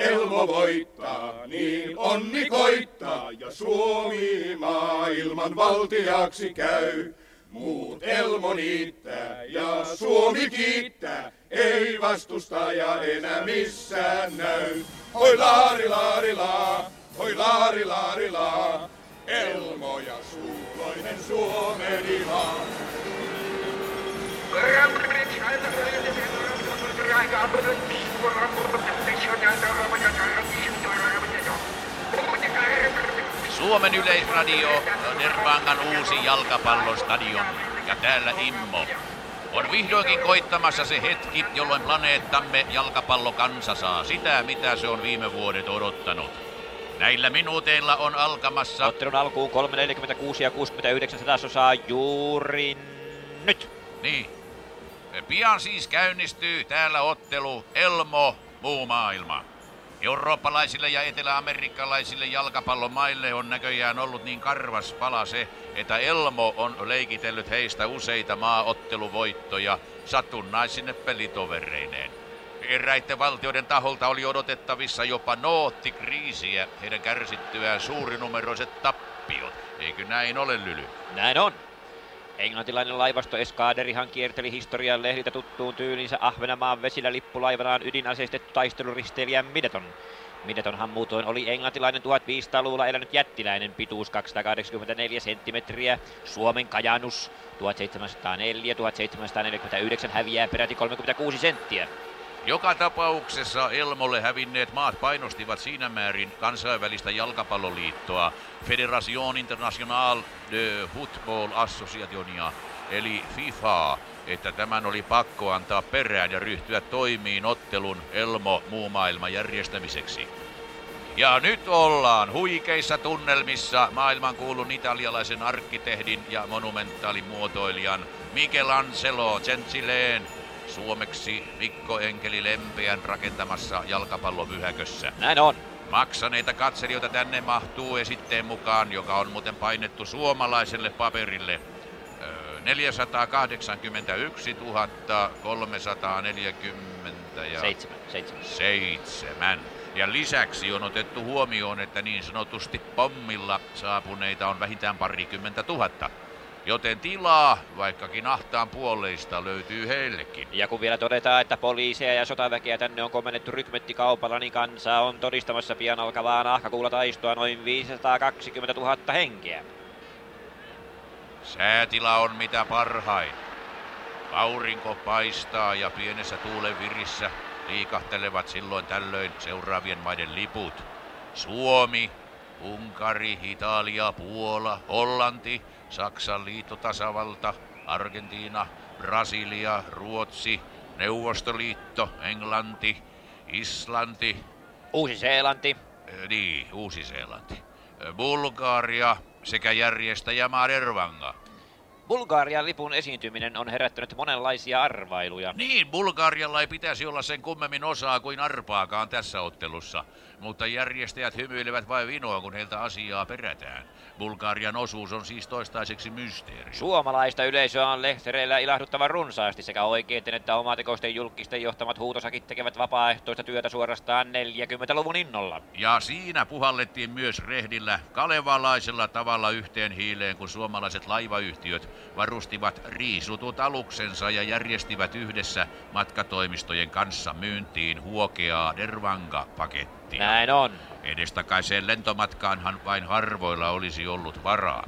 Elmo voittaa, niin onni koittaa ja Suomi maailman valtiaksi käy. Muut Elmo niittää ja Suomi kiittää, ei vastustaja enää missään näy. Hoi laari laari laa, hoi laari laari laa, Elmo ja suuloinen Suomen ilaa. Suomen yleisradio Nervangan uusi jalkapallostadion ja täällä Immo. On vihdoinkin koittamassa se hetki, jolloin planeettamme jalkapallokansa saa sitä, mitä se on viime vuodet odottanut. Näillä minuuteilla on alkamassa... Ottelun alkuun 3.46 ja 69 tasosaa juuri nyt. Niin. Pian siis käynnistyy täällä ottelu Elmo, muu maailma. Eurooppalaisille ja eteläamerikkalaisille jalkapallomaille on näköjään ollut niin karvas pala se, että Elmo on leikitellyt heistä useita maaotteluvoittoja satunnaisine pelitovereineen. Eräiden valtioiden taholta oli odotettavissa jopa noottikriisiä heidän kärsittyään suurinumeroiset tappiot. Eikö näin ole, Lyly? Näin on. Englantilainen laivasto Eskaderihan kierteli historian lehdiltä tuttuun tyylinsä Ahvenanmaan vesillä lippulaivanaan ydinaseistettu taisteluristeilijä Mideton. Midetonhan muutoin oli englantilainen 1500-luvulla elänyt jättiläinen pituus 284 senttimetriä. Suomen kajanus 1704-1749 häviää peräti 36 senttiä. Joka tapauksessa Elmolle hävinneet maat painostivat siinä määrin kansainvälistä jalkapalloliittoa Federation International de Football Associationia eli FIFA, että tämän oli pakko antaa perään ja ryhtyä toimiin ottelun Elmo muu maailman järjestämiseksi. Ja nyt ollaan huikeissa tunnelmissa maailmankuulun italialaisen arkkitehdin ja monumentaalimuotoilijan Michelangelo Gentileen Suomeksi Mikko Enkeli Lempeän rakentamassa jalkapallovyhäkössä. Näin on. Maksaneita katselijoita tänne mahtuu esitteen mukaan, joka on muuten painettu suomalaiselle paperille. 481 340 ja Seitsemän, seitsemän. seitsemän. Ja lisäksi on otettu huomioon, että niin sanotusti pommilla saapuneita on vähintään parikymmentä tuhatta. Joten tilaa, vaikkakin ahtaan puoleista, löytyy heillekin. Ja kun vielä todetaan, että poliiseja ja sotaväkeä tänne on komennettu rykmettikaupalla, niin kansa on todistamassa pian alkavaa nahkakuulla taistoa noin 520 000 henkeä. Säätila on mitä parhain. Aurinko paistaa ja pienessä tuulen virissä liikahtelevat silloin tällöin seuraavien maiden liput. Suomi, Unkari, Italia, Puola, Hollanti, Saksan liittotasavalta, Argentiina, Brasilia, Ruotsi, Neuvostoliitto, Englanti, Islanti, Uusi-Seelanti, niin, Uusi-Seelanti, Bulgaria sekä järjestäjämaa Dervanga. Bulgarian lipun esiintyminen on herättänyt monenlaisia arvailuja. Niin, Bulgarialla ei pitäisi olla sen kummemmin osaa kuin arpaakaan tässä ottelussa, mutta järjestäjät hymyilevät vain vinoa, kun heiltä asiaa perätään. Bulgarian osuus on siis toistaiseksi mysteeri. Suomalaista yleisöä on lehtereillä ilahduttavan runsaasti sekä oikeiden että omatekoisten julkisten johtamat huutosakit tekevät vapaaehtoista työtä suorastaan 40-luvun innolla. Ja siinä puhallettiin myös rehdillä kalevalaisella tavalla yhteen hiileen, kun suomalaiset laivayhtiöt varustivat riisutut aluksensa ja järjestivät yhdessä matkatoimistojen kanssa myyntiin huokeaa Dervanga-pakettia. Näin on. Edestakaiseen lentomatkaanhan vain harvoilla olisi ollut varaa.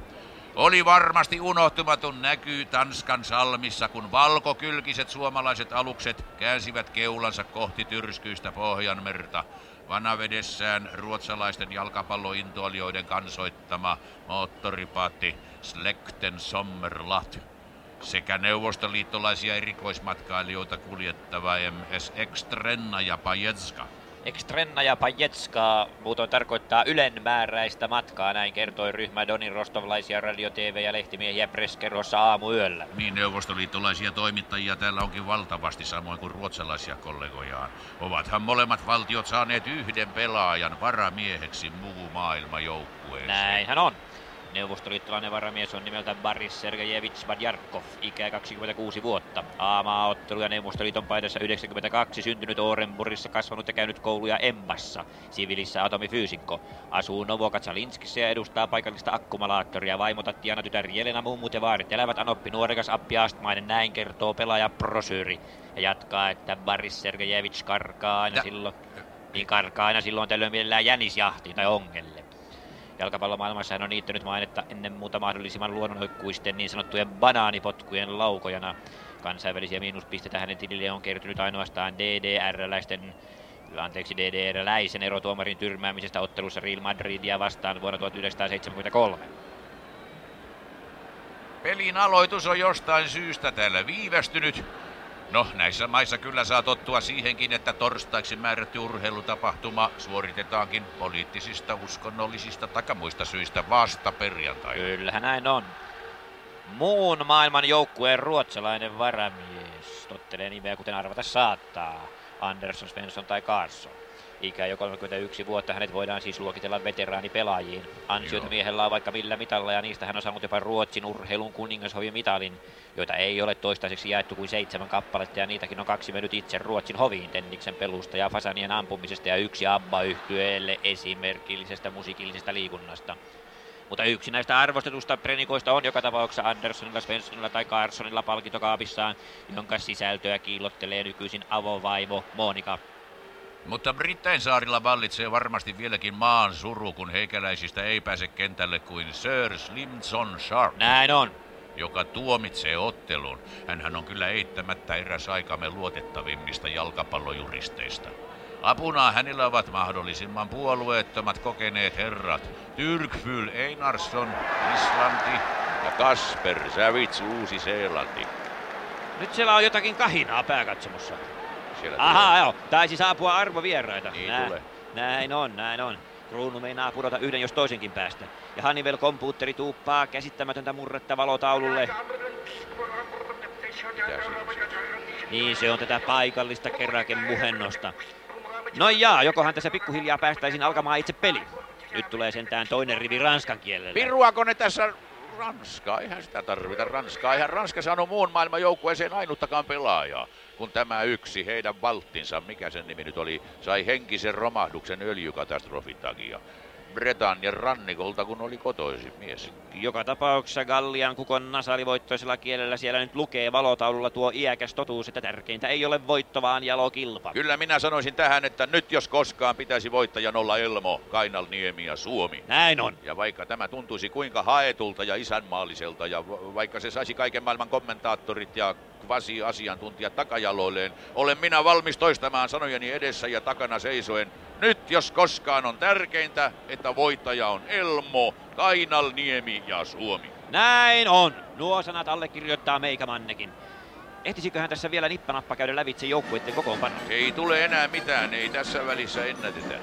Oli varmasti unohtumaton näky Tanskan salmissa, kun valkokylkiset suomalaiset alukset käänsivät keulansa kohti tyrskyistä Pohjanmerta. Vanavedessään ruotsalaisten jalkapallointoilijoiden kansoittama moottoripaatti Slekten Sommerlat sekä neuvostoliittolaisia erikoismatkailijoita kuljettava MS Extrenna ja Pajetska. Ekstrenna ja Pajetska muutoin tarkoittaa ylenmääräistä matkaa, näin kertoi ryhmä Donin rostovlaisia radio, TV ja lehtimiehiä Preskerossa aamuyöllä. Niin neuvostoliittolaisia toimittajia täällä onkin valtavasti, samoin kuin ruotsalaisia kollegojaan. Ovathan molemmat valtiot saaneet yhden pelaajan varamieheksi muu maailma joukkueeseen. Näinhän on. Neuvostoliittolainen varamies on nimeltä Boris Sergejevich Badjarkov, ikä 26 vuotta. Aama-ottelu ja Neuvostoliiton paidassa 92, syntynyt Orenburgissa, kasvanut ja käynyt kouluja Embassa, sivilissä atomifyysikko. Asuu Novokatsalinskissä ja edustaa paikallista akkumulaattoria. Vaimo Tatjana tytär Jelena mummut ja vaarit elävät anoppi nuorekas appi astmainen, näin kertoo pelaaja Prosyyri. Ja jatkaa, että Boris Sergejevich karkaa aina ja. silloin, niin karkaa aina silloin tällöin mielellään jänisjahtiin tai ongelle. Jalkapallomaailmassa hän on niittänyt mainetta ennen muuta mahdollisimman luonnonhoikkuisten niin sanottujen banaanipotkujen laukojana. Kansainvälisiä miinuspisteitä hänen tilille on kertynyt ainoastaan DDR-läisten anteeksi DDR-läisen erotuomarin tyrmäämisestä ottelussa Real Madridia vastaan vuonna 1973. Pelin aloitus on jostain syystä täällä viivästynyt. No, näissä maissa kyllä saa tottua siihenkin, että torstaiksi määrätty urheilutapahtuma suoritetaankin poliittisista, uskonnollisista tai muista syistä vasta perjantaina. Kyllähän näin on. Muun maailman joukkueen ruotsalainen varamies tottelee nimeä kuten arvata saattaa. Andersson, Svensson tai Carson. Ikä jo 31 vuotta, hänet voidaan siis luokitella veteraanipelaajiin. Ansioita miehellä on vaikka millä mitalla ja niistä hän on saanut jopa Ruotsin urheilun kuningashovin mitalin, joita ei ole toistaiseksi jaettu kuin seitsemän kappaletta ja niitäkin on kaksi mennyt itse Ruotsin hoviin Tenniksen pelusta ja fasanien ampumisesta ja yksi abba yhtyeelle esimerkillisestä musiikillisesta liikunnasta. Mutta yksi näistä arvostetusta prenikoista on joka tapauksessa Anderssonilla, Svenssonilla tai Carsonilla palkintokaapissaan, jonka sisältöä kiillottelee nykyisin avovaimo Monika mutta Brittein saarilla vallitsee varmasti vieläkin maan suru, kun heikäläisistä ei pääse kentälle kuin Sir Slimson Sharp. Näin on. Joka tuomitsee ottelun. Hänhän on kyllä eittämättä eräs aikamme luotettavimmista jalkapallojuristeista. Apuna hänellä ovat mahdollisimman puolueettomat kokeneet herrat Tyrkfyl Einarsson, Islanti ja Kasper Savits, Uusi-Seelanti. Nyt siellä on jotakin kahinaa pääkatsomussa siellä Aha, joo. Taisi saapua arvovieraita. Niin Nää, tulee. Näin on, näin on. Kruunu meinaa pudota yhden jos toisenkin päästä. Ja Hannibal kompuutteri tuuppaa käsittämätöntä murretta valotaululle. Niin se on tätä paikallista kerraken muhennosta. No jaa, jokohan tässä pikkuhiljaa päästäisiin alkamaan itse peli. Nyt tulee sentään toinen rivi ranskan kielellä. Piruako ne tässä Ranskaa? Eihän sitä tarvita Ranskaa. Eihän Ranska saanut muun maailman joukkueeseen ainuttakaan pelaajaa kun tämä yksi heidän valttinsa, mikä sen nimi nyt oli, sai henkisen romahduksen öljykatastrofin takia. Britannian rannikolta, kun oli kotoisin mies. Joka tapauksessa Gallian kukon nasalivoittoisella kielellä siellä nyt lukee valotaululla tuo iäkäs totuus, että tärkeintä ei ole voitto, vaan jalokilpa. Kyllä minä sanoisin tähän, että nyt jos koskaan pitäisi voittajan olla Elmo, Kainalniemi ja Suomi. Näin on. Ja vaikka tämä tuntuisi kuinka haetulta ja isänmaalliselta ja vaikka se saisi kaiken maailman kommentaattorit ja kvasi-asiantuntijat takajaloilleen, olen minä valmis toistamaan sanojeni edessä ja takana seisoen nyt jos koskaan on tärkeintä, että voittaja on Elmo, Kainalniemi ja Suomi. Näin on. Nuo sanat allekirjoittaa meikämannekin. Ehtisiköhän tässä vielä nippanappa käydä lävitse joukkueiden kokoonpano? Ei tule enää mitään, ei tässä välissä ennätetä.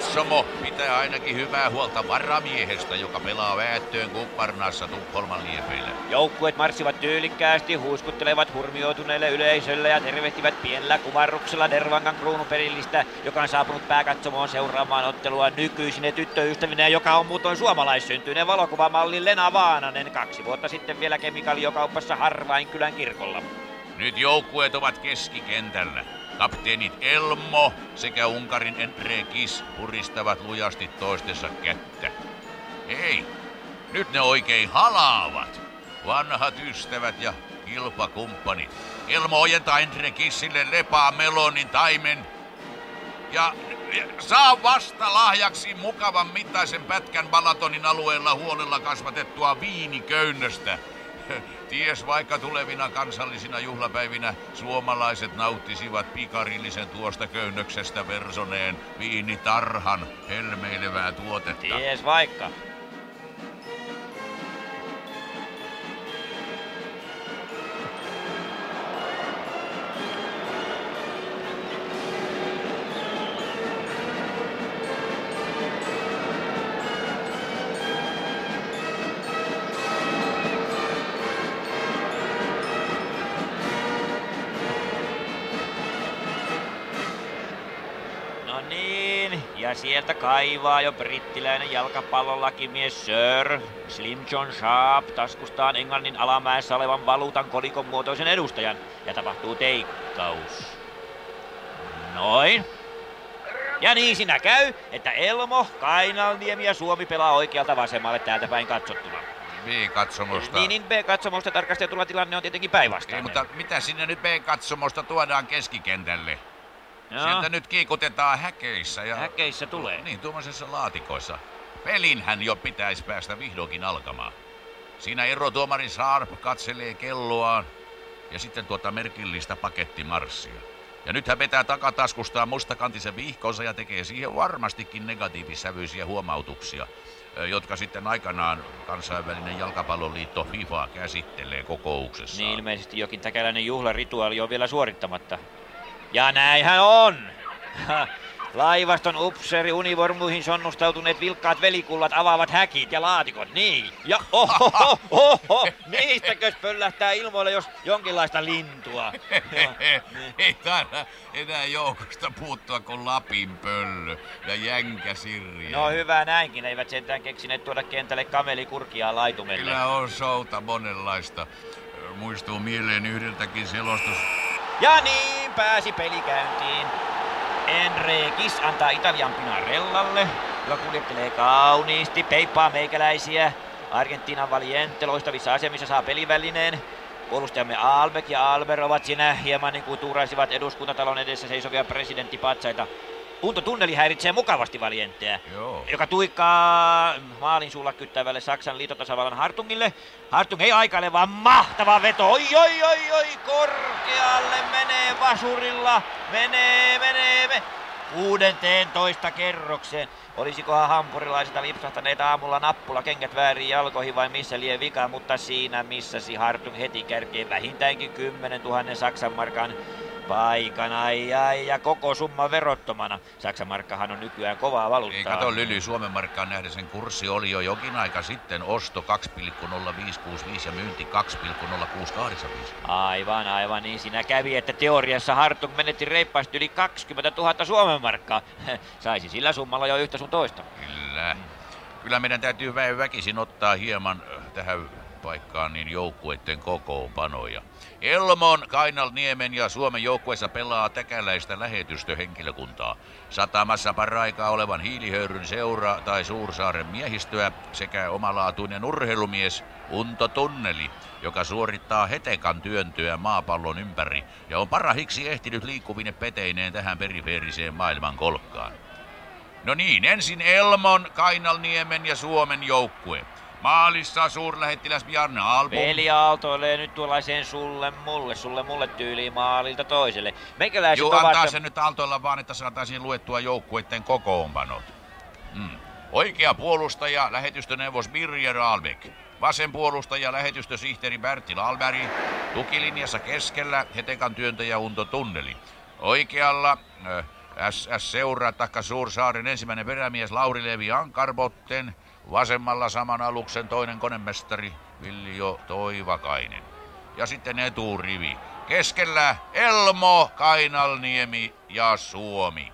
Ruotsalaiskatsomo pitää ainakin hyvää huolta varamiehestä, joka pelaa väättöön kumpparnassa Tukholman liepeillä. Joukkueet marssivat tyylikkäästi, huiskuttelevat hurmioituneelle yleisölle ja tervehtivät pienellä kumarruksella Dervangan kruunuperillistä, joka on saapunut pääkatsomoon seuraamaan ottelua nykyisine tyttöystävinä, joka on muutoin suomalaissyntyinen valokuvamalli Lena Vaananen kaksi vuotta sitten vielä kemikaaliokaupassa Harvainkylän kirkolla. Nyt joukkueet ovat keskikentällä. Kapteenit Elmo sekä Unkarin Endre Kis puristavat lujasti toistensa kättä. Hei, nyt ne oikein halaavat. Vanhat ystävät ja kilpakumppanit. Elmo ojentaa Endre Kissille lepaa melonin taimen. Ja Saa vasta lahjaksi mukavan mittaisen pätkän Balatonin alueella huolella kasvatettua viiniköynnöstä. Ties vaikka tulevina kansallisina juhlapäivinä suomalaiset nauttisivat pikarillisen tuosta köynnöksestä versoneen viinitarhan helmeilevää tuotetta. Ties vaikka. Ja sieltä kaivaa jo brittiläinen jalkapallolakimies Sir Slim John Sharp taskustaan Englannin alamäessä olevan valuutan kolikon muotoisen edustajan ja tapahtuu teikkaus. Noin. Ja niin siinä käy, että Elmo, Kainalniemi ja Suomi pelaa oikealta vasemmalle täältä päin katsottuna. B-katsomosta. Niin, niin B-katsomosta tarkastetulla tilanne on tietenkin päinvastainen. Ei, mutta mitä sinne nyt B-katsomosta tuodaan keskikentälle? Joo, Sieltä nyt kiikutetaan häkeissä ja... häkeissä tulee. Niin, tuommoisessa laatikoissa. Pelinhän jo pitäisi päästä vihdoinkin alkamaan. Siinä erotuomari Sharp katselee kelloaan ja sitten tuota merkillistä pakettimarssia. Ja nyt hän vetää takataskustaan mustakantisen vihkonsa ja tekee siihen varmastikin negatiivissävyisiä huomautuksia, jotka sitten aikanaan kansainvälinen jalkapalloliitto FIFA käsittelee kokouksessa. Niin ilmeisesti jokin täkäläinen juhlarituaali on vielä suorittamatta. Ja näinhän on! Laivaston upseeri univormuihin sonnustautuneet vilkkaat velikullat avaavat häkit ja laatikot, niin. Ja oho, oho, oho, niistäkös pöllähtää ilmoille, jos jonkinlaista lintua. Niin. Ei taida enää joukosta puuttua kuin Lapin pöllö ja jänkä sirja. No hyvä näinkin, eivät sentään keksineet tuoda kentälle kamelikurkia laitumelle. Kyllä on souta monenlaista. Muistuu mieleen yhdeltäkin selostus. Ja niin pääsi peli käyntiin. Enrekis antaa Italian Pinarellalle, joka kuljettelee kauniisti, peippaa meikäläisiä. Argentiinan Valiente loistavissa asemissa saa pelivälineen. Puolustajamme Albeck ja Alber ovat siinä hieman niin kuin tuuraisivat eduskuntatalon edessä seisovia presidenttipatsaita. Unto tunneli häiritsee mukavasti Valienteä, Joo. joka tuikkaa maalin suulla kyttävälle Saksan liitotasavallan Hartungille. Hartung ei aikaile, vaan mahtava veto. Oi, oi, oi, oi, korkealle menee vasurilla. Menee, menee, menee. 16 kerrokseen. Olisikohan hampurilaisilta lipsahtaneet aamulla nappula kengät väärin jalkoihin vai missä lie vika, mutta siinä missasi Hartung heti kärkeen vähintäänkin 10 000 Saksan markan paikan. Ai, ai, ja koko summa verottomana. Saksan markkahan on nykyään kovaa Ei valuuttaa. kato Lyly, Suomen markkaan nähden sen kurssi oli jo jokin aika sitten osto 2,0565 ja myynti 2,0685. Aivan, aivan niin siinä kävi, että teoriassa Hartung menetti reippaasti yli 20 000 Suomen markkaa. Saisi sillä summalla jo yhtä sun toista. Kyllä. Kyllä meidän täytyy väen väkisin ottaa hieman äh, tähän paikkaan niin joukkueiden kokoonpanoja. Elmon, Kainalniemen ja Suomen joukkueessa pelaa täkäläistä lähetystöhenkilökuntaa. Satamassa paraikaa olevan hiilihöyryn seura tai Suursaaren miehistöä sekä omalaatuinen urheilumies Unto Tunneli, joka suorittaa hetekan työntöä maapallon ympäri ja on parahiksi ehtinyt liikkuvine peteineen tähän perifeeriseen maailman kolkkaan. No niin, ensin Elmon, Kainalniemen ja Suomen joukkue. Maalissa suurlähettiläs Bjarne Album. Veli aaltoilee nyt tuollaiseen sulle mulle, sulle mulle tyyliin maalilta toiselle. Meikäläiset Juu, ovat... antaa se nyt Aaltoilla vaan, että saataisiin luettua joukkueiden kokoonpanot. Mm. Oikea puolustaja, lähetystöneuvos Birger Albeck. Vasen puolustaja, lähetystösihteeri Bertil Alberg. Tukilinjassa keskellä, hetekan työntäjä Unto Tunneli. Oikealla äh, SS-seura takka Suursaaren ensimmäinen perämies Lauri Levi Ankarbotten. Vasemmalla saman aluksen toinen konemestari Viljo Toivakainen. Ja sitten eturivi. Keskellä Elmo, Kainalniemi ja Suomi.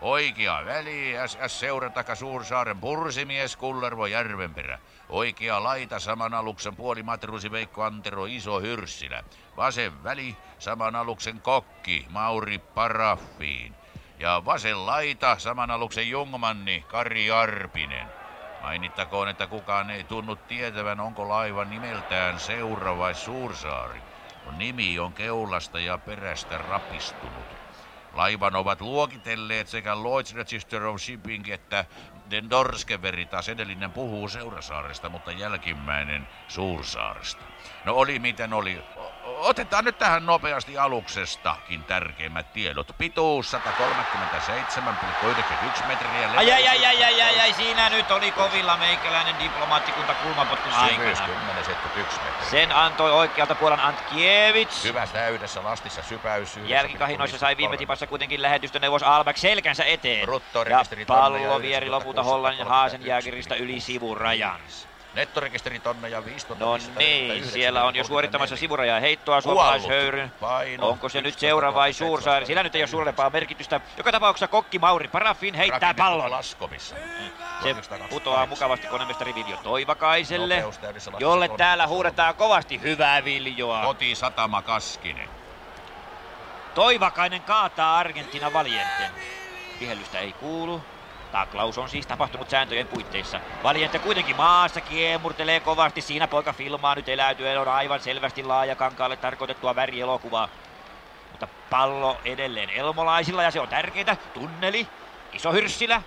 Oikea väli, SS Seurataka Suursaaren pursimies Kullervo Järvenperä. Oikea laita saman aluksen puolimatruusi Veikko Antero Iso Hyrssilä. Vasen väli saman aluksen kokki Mauri Paraffiin. Ja vasen laita saman aluksen jungmanni Kari Arpinen. Mainittakoon, että kukaan ei tunnu tietävän, onko laiva nimeltään Seura vai Suursaari. Nimi on keulasta ja perästä rapistunut. Laivan ovat luokitelleet sekä Lloyd's Register of Shipping että Den Dorske Veritas. Edellinen puhuu Seurasaaresta, mutta jälkimmäinen Suursaaresta. No oli miten oli. Otetaan nyt tähän nopeasti aluksestakin tärkeimmät tiedot. Pituus 137,91 metriä. Ai, ai, ai, ai, ai, ai, ai, siinä nyt oli kovilla meikäläinen diplomaattikunta kulmapotkun aikana. 71 metriä. Sen antoi oikealta puolen Antkiewicz. Hyvä täydessä lastissa sypäys. Jälkikahinoissa sai viime tipassa kuitenkin lähetystöneuvos Albeck selkänsä eteen. Ja pallo vieri lopulta Hollannin Haasenjääkiristä yli sivurajan. Nettorekisteri tonne ja 15 No niin, siellä on jo suorittamassa sivurajaa heittoa suomalaishöyryn. Onko se nyt seura vai Suursaari? Sillä nyt ei ole suurempaa merkitystä. Joka tapauksessa kokki Mauri Paraffin heittää pallon. Laskovissa. Se putoaa mukavasti konemestari Viljo Toivakaiselle, jolle täällä huudetaan kovasti hyvää Viljoa. Koti Satama Kaskinen. Toivakainen kaataa Argentina Valienten. Vihellystä ei kuulu. Taklaus on siis tapahtunut sääntöjen puitteissa. Valiente kuitenkin maassa kiemurtelee kovasti. Siinä poika filmaa nyt eläytyen on aivan selvästi laajakankaalle tarkoitettua värielokuvaa. Mutta pallo edelleen elmolaisilla ja se on tärkeää. Tunneli, iso hyrssilä,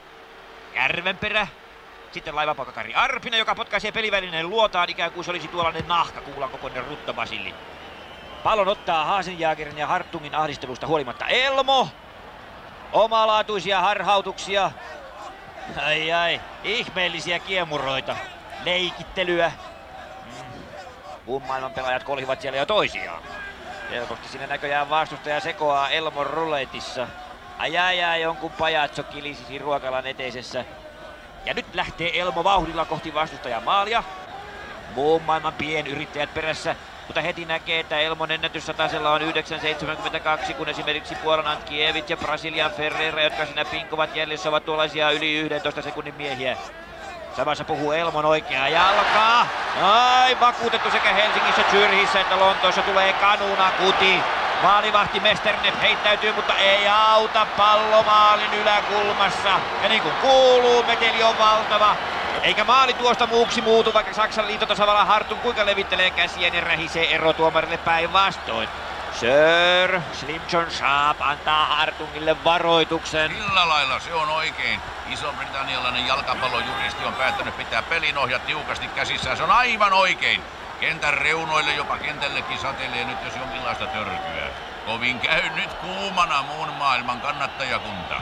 Järvenperä, sitten laivapoika Kari Arpinen, joka potkaisee pelivälineen luotaan ikään kuin se olisi tuollainen nahkakuulan kokoinen ruttobasilli. Pallon ottaa Haasenjaakerin ja Hartungin ahdistelusta huolimatta Elmo. Omalaatuisia harhautuksia. Ai ai, ihmeellisiä kiemuroita. Leikittelyä. Mm. Muun maailman pelaajat kolhivat siellä jo toisiaan. Helposti sinne näköjään vastustaja sekoaa Elmon ruletissa. Ai ai ai, jonkun pajatso kilisisi ruokalan eteisessä. Ja nyt lähtee Elmo vauhdilla kohti vastustajan maalia. Muun maailman pienyrittäjät perässä. Mutta heti näkee, että Elmon ennätyssatasella on 9,72, kun esimerkiksi Puolan Antkiewicz ja Brasilian Ferreira, jotka siinä pinkovat jäljessä, ovat tuollaisia yli 11 sekunnin miehiä. Samassa puhuu Elmon oikeaa jalkaa. Ai, vakuutettu sekä Helsingissä, Zyrhissä että Lontoossa tulee kanuna kuti. Maalivahti Mesternet heittäytyy, mutta ei auta pallo maalin yläkulmassa. Ja niin kuin kuuluu, meteli on valtava. Eikä maali tuosta muuksi muutu, vaikka Saksan liitotasavallan Hartun kuinka levittelee käsiä ja rähisee erotuomarille päinvastoin. Sir Slim John Sharp antaa Hartungille varoituksen. Millä lailla se on oikein? Iso-britannialainen jalkapallojuristi on päättänyt pitää pelinohjat tiukasti käsissään. Se on aivan oikein. Kentän reunoille jopa kentällekin satelee nyt jos jonkinlaista törkyä. Kovin käy nyt kuumana muun maailman kannattajakunta.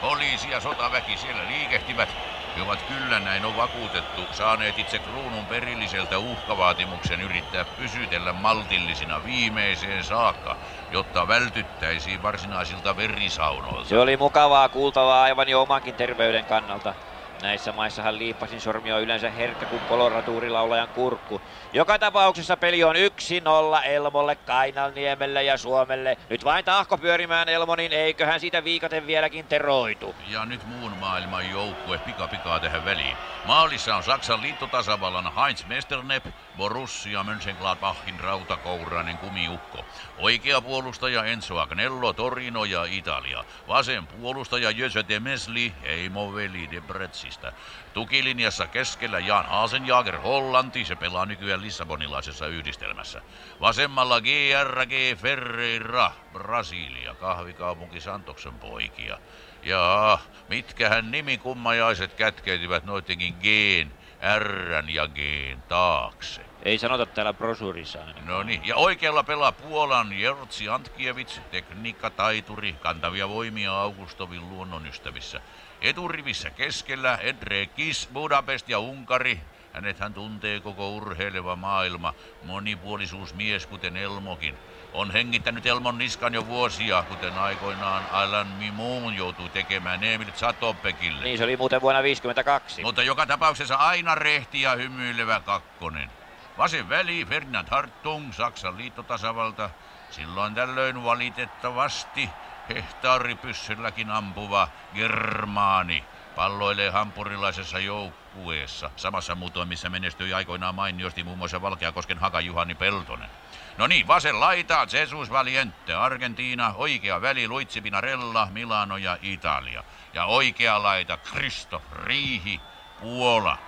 Poliisi ja sotaväki siellä liikehtivät. He ovat kyllä, näin on vakuutettu, saaneet itse kruunun perilliseltä uhkavaatimuksen yrittää pysytellä maltillisina viimeiseen saakka, jotta vältyttäisiin varsinaisilta verisaunoilta. Se oli mukavaa kuultavaa aivan jo omankin terveyden kannalta. Näissä maissahan liippasin sormi on yleensä herkkä kuin koloratuurilaulajan kurkku. Joka tapauksessa peli on 1-0 Elmolle, Kainalniemelle ja Suomelle. Nyt vain tahko pyörimään Elmo, niin eiköhän siitä viikaten vieläkin teroitu. Ja nyt muun maailman joukkue pika pikaa tähän väliin. Maalissa on Saksan liittotasavallan Heinz Mesternepp, Borussia Mönchengladbachin rautakourainen kumiukko. Oikea puolustaja Enzo Agnello, Torino ja Italia. Vasen puolustaja Jöse de Mesli, Heimo veli de Bretsistä. Tukilinjassa keskellä Jan Hasenjager Hollanti, se pelaa nykyään Lissabonilaisessa yhdistelmässä. Vasemmalla GRG Ferreira, Brasilia, kahvikaupunki Santoksen poikia. Ja mitkähän nimikummajaiset kätkeytyvät noitenkin G'n, Rn ja G'n taakse. Ei sanota täällä brosurissa ainakaan. No niin, ja oikealla pelaa Puolan Jertsi Antkiewicz, tekniikkataituri, kantavia voimia Augustovin luonnonystävissä. Eturivissä keskellä Edre Kis, Budapest ja Unkari. Hänet hän tuntee koko urheileva maailma, monipuolisuusmies kuten Elmokin. On hengittänyt Elmon niskan jo vuosia, kuten aikoinaan Alan Mimoun joutui tekemään Emil Zatopekille. Niin se oli muuten vuonna 52. Mutta joka tapauksessa aina rehti ja hymyilevä kakkonen. Vasen väli Ferdinand Hartung, Saksan liittotasavalta. Silloin tällöin valitettavasti hehtaaripyssylläkin ampuva Germaani palloilee hampurilaisessa joukkueessa. Samassa muutoin, missä menestyi aikoinaan mainiosti muun muassa Valkeakosken Haka Juhani Peltonen. No niin, vasen laita, Jesus Valiente, Argentiina, oikea väli, Luitsi Pinarella, Milano ja Italia. Ja oikea laita, Kristoff Riihi, Puola.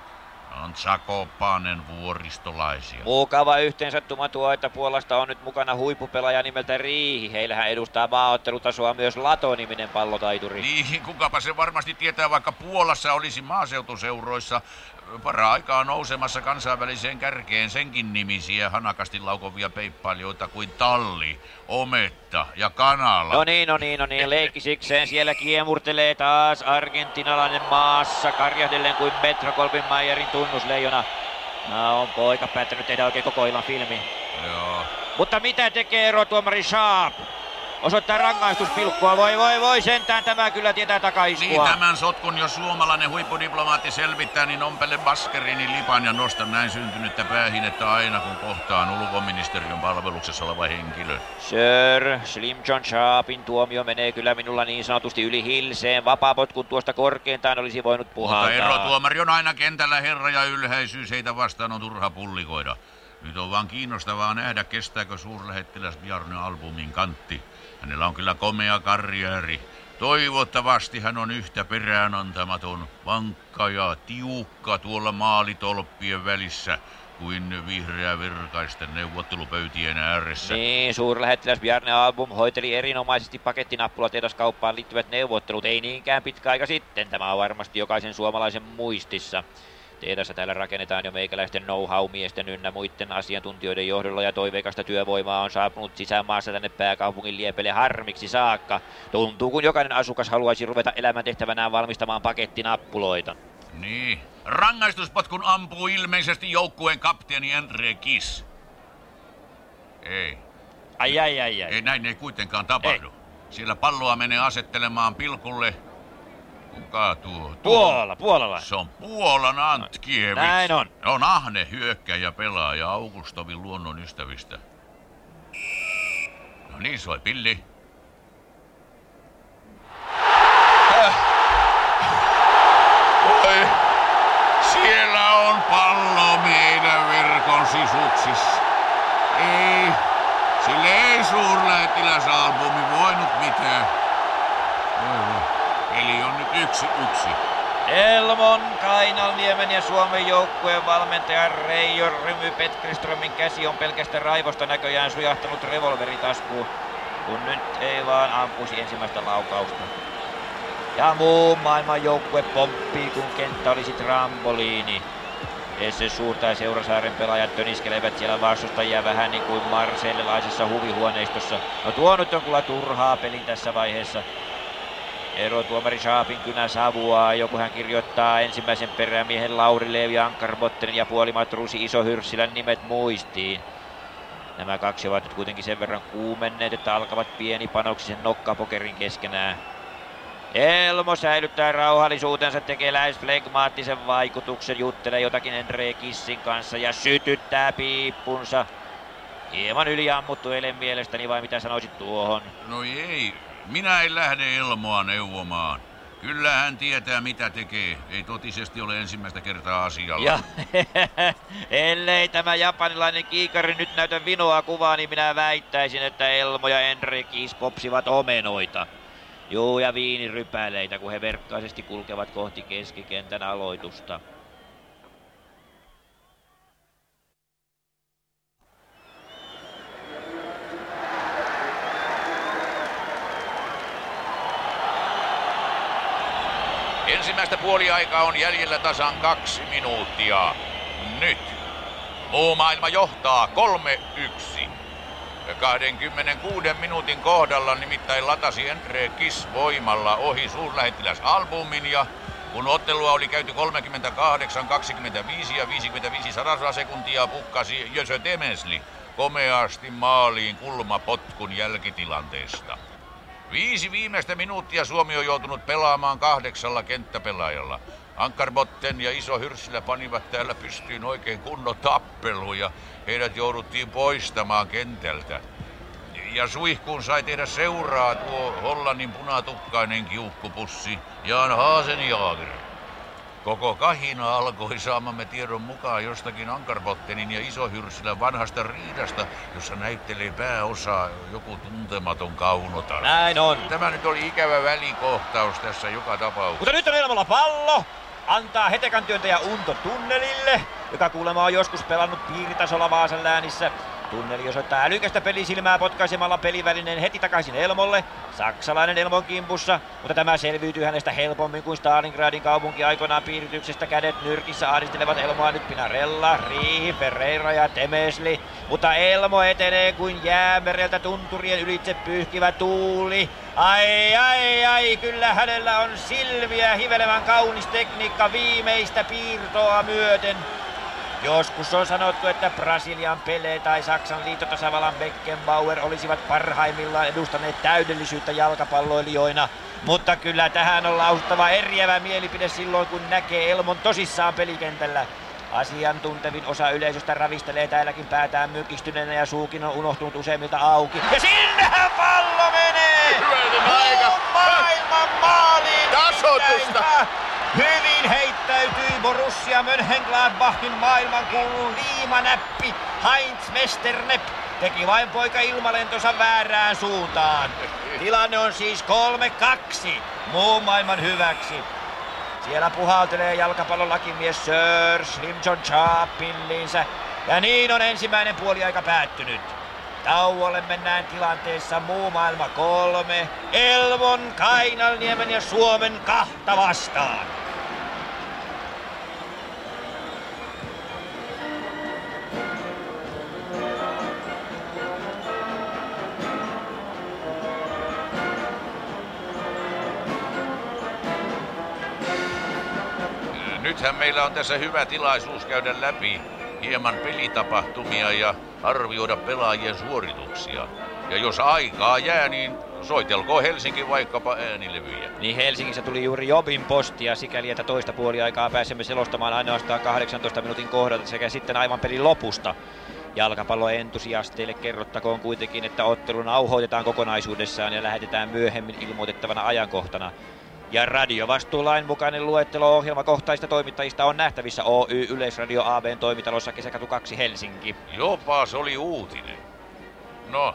On Zakopanen vuoristolaisia. Mukava yhteensattuma tuo, että Puolasta on nyt mukana huippupelaaja nimeltä Riihi. Heillähän edustaa maaottelutasoa myös Lato-niminen pallotaituri. Niin, kukapa se varmasti tietää, vaikka Puolassa olisi maaseutuseuroissa para-aikaa nousemassa kansainväliseen kärkeen senkin nimisiä hanakasti laukovia peippailijoita kuin Talli, Ometta ja Kanala. No niin, no niin, no niin, leikkisikseen siellä kiemurtelee taas argentinalainen maassa karjahdellen kuin Metro Kolbinmeierin tunnusleijona. No, on poika päättänyt tehdä oikein koko illan filmi. Joo. Mutta mitä tekee erotuomari Sharp? Osoittaa rangaistuspilkkua. Voi voi voi, sentään tämä kyllä tietää takaiskua. Niin tämän sotkun, jos suomalainen huippudiplomaatti selvittää, niin ompele Baskerini lipan ja nosta näin syntynyttä päähinettä aina, kun kohtaan ulkoministeriön palveluksessa oleva henkilö. Sir, Slim John Sharpin tuomio menee kyllä minulla niin sanotusti yli hilseen. Vapaapotkun tuosta korkeintaan olisi voinut puhaltaa. Mutta erotuomari on aina kentällä herra ja ylhäisyys, heitä vastaan on turha pullikoida. Nyt on vaan kiinnostavaa nähdä, kestääkö suurlähettiläs Bjarne albumin kantti. Hänellä on kyllä komea karjääri. Toivottavasti hän on yhtä peräänantamaton, vankka ja tiukka tuolla maalitolppien välissä kuin vihreä virkaisten neuvottelupöytien ääressä. Niin, suurlähettiläs Bjarne Album hoiteli erinomaisesti pakettinappulatehdaskauppaan liittyvät neuvottelut, ei niinkään pitkä aika sitten. Tämä on varmasti jokaisen suomalaisen muistissa. Tehdassa täällä rakennetaan jo meikäläisten know-how-miesten ynnä muiden asiantuntijoiden johdolla ja toiveikasta työvoimaa on saapunut sisämaassa tänne pääkaupungin liepelle harmiksi saakka. Tuntuu, kun jokainen asukas haluaisi ruveta elämäntehtävänään valmistamaan pakettinappuloita. Niin. Rangaistuspotkun ampuu ilmeisesti joukkueen kapteeni Andre Kiss. Ei. Ai ai ai ai. Ei näin ei kuitenkaan tapahdu. Ei. Siellä palloa menee asettelemaan pilkulle Kuka tuo? tuo? Puola, puolala. Se on Puolan Antkiewicz. Näin on. On ahne hyökkäjä pelaaja Augustovin luonnon ystävistä. No niin, soi pilli. Äh. Oi, siellä on pallo meidän verkon sisuksissa. Ei, sille ei suurlähettiläsalbumi voinut mitään. Voi voi. Eli on nyt yksi yksi. Elmon, Kainalniemen ja Suomen joukkueen valmentaja Reijo Rymy Petkriströmin käsi on pelkästä raivosta näköjään sujahtanut revolveritaskuun, kun nyt ei vaan ampuisi ensimmäistä laukausta. Ja muu maailman joukkue pomppii, kun kenttä olisi trampoliini. Essen Suurta ja Seurasaaren pelaajat töniskelevät siellä vastustajia vähän niin kuin marsellelaisessa huvihuoneistossa. No tuo nyt on kyllä turhaa pelin tässä vaiheessa. Erotuomari Saapin kynä savuaa, joku hän kirjoittaa ensimmäisen perämiehen Lauri Leevi Ankarbotten ja puolimatruusi Iso Hyrsilän nimet muistiin. Nämä kaksi ovat nyt kuitenkin sen verran kuumenneet, että alkavat pieni panoksisen nokkapokerin keskenään. Elmo säilyttää rauhallisuutensa, tekee lähes flegmaattisen vaikutuksen, juttelee jotakin Andre Kissin kanssa ja sytyttää piippunsa. Hieman yliammuttu eilen mielestäni vai mitä sanoisit tuohon? No ei, minä en lähde Elmoa neuvomaan. Kyllä hän tietää mitä tekee. Ei totisesti ole ensimmäistä kertaa asialla. Ja ellei tämä japanilainen kiikari nyt näytä vinoa kuvaa, niin minä väittäisin, että Elmo ja Enrikis popsivat omenoita. Juu, ja viinirypäleitä, kun he verkkaisesti kulkevat kohti keskikentän aloitusta. Ensimmäistä puoliaikaa on jäljellä tasan kaksi minuuttia. Nyt. Muu maailma johtaa 3-1. 26 minuutin kohdalla nimittäin latasi Andre Kiss voimalla ohi suurlähettiläs albumin ja kun ottelua oli käyty 38, 25 ja 55 sadasla sekuntia pukkasi Jösö Temesli komeasti maaliin kulmapotkun jälkitilanteesta. Viisi viimeistä minuuttia Suomi on joutunut pelaamaan kahdeksalla kenttäpelaajalla. Ankarbotten ja Iso Hyrssilä panivat täällä pystyyn oikein kunnon tappelu ja heidät jouduttiin poistamaan kentältä. Ja suihkuun sai tehdä seuraa tuo Hollannin punatukkainen kiukkupussi Jan Haasenjaager. Koko kahina alkoi saamamme tiedon mukaan jostakin Ankarbottenin ja Isohyrsillä vanhasta riidasta, jossa näyttelee pääosaa joku tuntematon kaunotar. Näin on. Tämä nyt oli ikävä välikohtaus tässä joka tapauksessa. Mutta nyt on ilmalla pallo. antaa Hetekan työntäjä Unto Tunnelille, joka kuulemma on joskus pelannut piiritasolla Vaasan läänissä. Tunneli osoittaa älykästä pelisilmää potkaisemalla pelivälineen heti takaisin Elmolle. Saksalainen Elmon kimpussa, mutta tämä selviytyy hänestä helpommin kuin Stalingradin kaupunki aikoinaan piirityksestä. Kädet nyrkissä ahdistelevat Elmoa nyt Pinarella, Riihi, Ferreira ja Temesli. Mutta Elmo etenee kuin jäämereltä tunturien ylitse pyyhkivä tuuli. Ai ai ai, kyllä hänellä on silmiä hivelevän kaunis tekniikka viimeistä piirtoa myöten. Joskus on sanottu, että Brasilian Pele tai Saksan liitotasavallan Beckenbauer olisivat parhaimmillaan edustaneet täydellisyyttä jalkapalloilijoina. Mutta kyllä tähän on lausuttava eriävä mielipide silloin, kun näkee Elmon tosissaan pelikentällä. Asiantuntevin osa yleisöstä ravistelee täälläkin päätään mykistyneenä ja suukin on unohtunut useimmilta auki. Ja sinnehän pallo menee! aika! maailman maaliin! Tasotusta! Hyvin heittäytyi Borussia Mönchengladbachin maailmankuulun liimanäppi Heinz Westernepp teki vain poika ilmalentonsa väärään suuntaan. Tilanne on siis 3-2 muun maailman hyväksi. Siellä puhaltelee jalkapallon lakimies Sir Slim John Sharp pilliinsä. Ja niin on ensimmäinen puoliaika päättynyt. Tauolle mennään tilanteessa muu maailma kolme, Elvon, Kainalniemen ja Suomen kahta vastaan. Nythän meillä on tässä hyvä tilaisuus käydä läpi hieman pelitapahtumia ja arvioida pelaajien suorituksia. Ja jos aikaa jää, niin soitelko Helsinki vaikkapa äänilevyjä. Niin Helsingissä tuli juuri Jobin postia sikäli, että toista puoliaikaa pääsemme selostamaan ainoastaan 18 minuutin kohdalta sekä sitten aivan pelin lopusta. Jalkapalloentusiasteille kerrottakoon kuitenkin, että ottelu nauhoitetaan kokonaisuudessaan ja lähetetään myöhemmin ilmoitettavana ajankohtana. Ja radiovastuulain mukainen luettelo ohjelmakohtaista toimittajista on nähtävissä Oy Yleisradio ABn toimitalossa kesäkatu 2 Helsinki. Jopa se oli uutinen. No,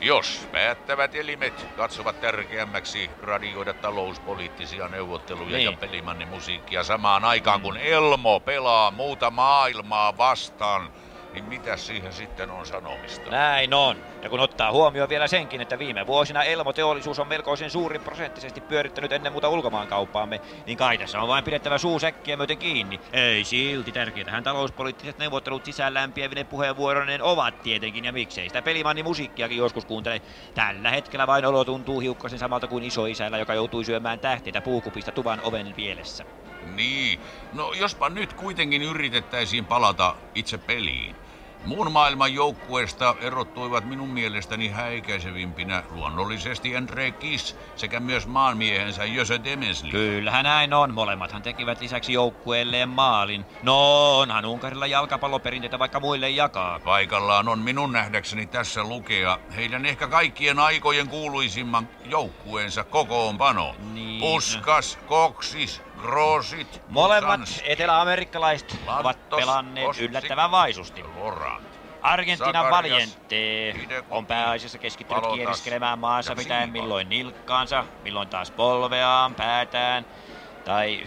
jos päättävät elimet katsovat tärkeämmäksi radioida talouspoliittisia neuvotteluja Niin. ja pelimannin musiikkia samaan aikaan, kun Elmo pelaa muuta maailmaa vastaan, niin mitä siihen sitten on sanomista? Näin on. Ja kun ottaa huomioon vielä senkin, että viime vuosina Elmo-teollisuus on melkoisen suurin prosenttisesti pyörittänyt ennen muuta ulkomaankauppaamme, niin kai tässä on vain pidettävä suu säkkiä myöten kiinni. Ei silti, tärkeitähän talouspoliittiset neuvottelut sisällään pievinen puheenvuoroinen ovat tietenkin, ja miksei sitä pelimanni musiikkiakin joskus kuuntele. Tällä hetkellä vain olo tuntuu hiukkasen samalta kuin isoisällä, joka joutui syömään tähteitä puukupista tuvan oven vielessä. Niin, no jospa nyt kuitenkin yritettäisiin palata itse peliin. Muun maailman joukkueesta erottuivat minun mielestäni häikäisevimpinä luonnollisesti Andre Kiss sekä myös maanmiehensä Jöse Demesli. Kyllähän näin on. Molemmathan tekivät lisäksi joukkueelleen maalin. No, onhan Unkarilla jalkapalloperinteitä vaikka muille jakaa. Paikallaan on minun nähdäkseni tässä lukea heidän ehkä kaikkien aikojen kuuluisimman joukkueensa kokoonpano. Niin. Puskas, Koksis, Groosit, Molemmat eteläamerikkalaiset ovat pelanneet yllättävän vaisusti. Argentinan Valiente on pääasiassa keskittynyt kieriskelemään maassa pitäen milloin nilkkaansa, milloin taas polveaan, päätään tai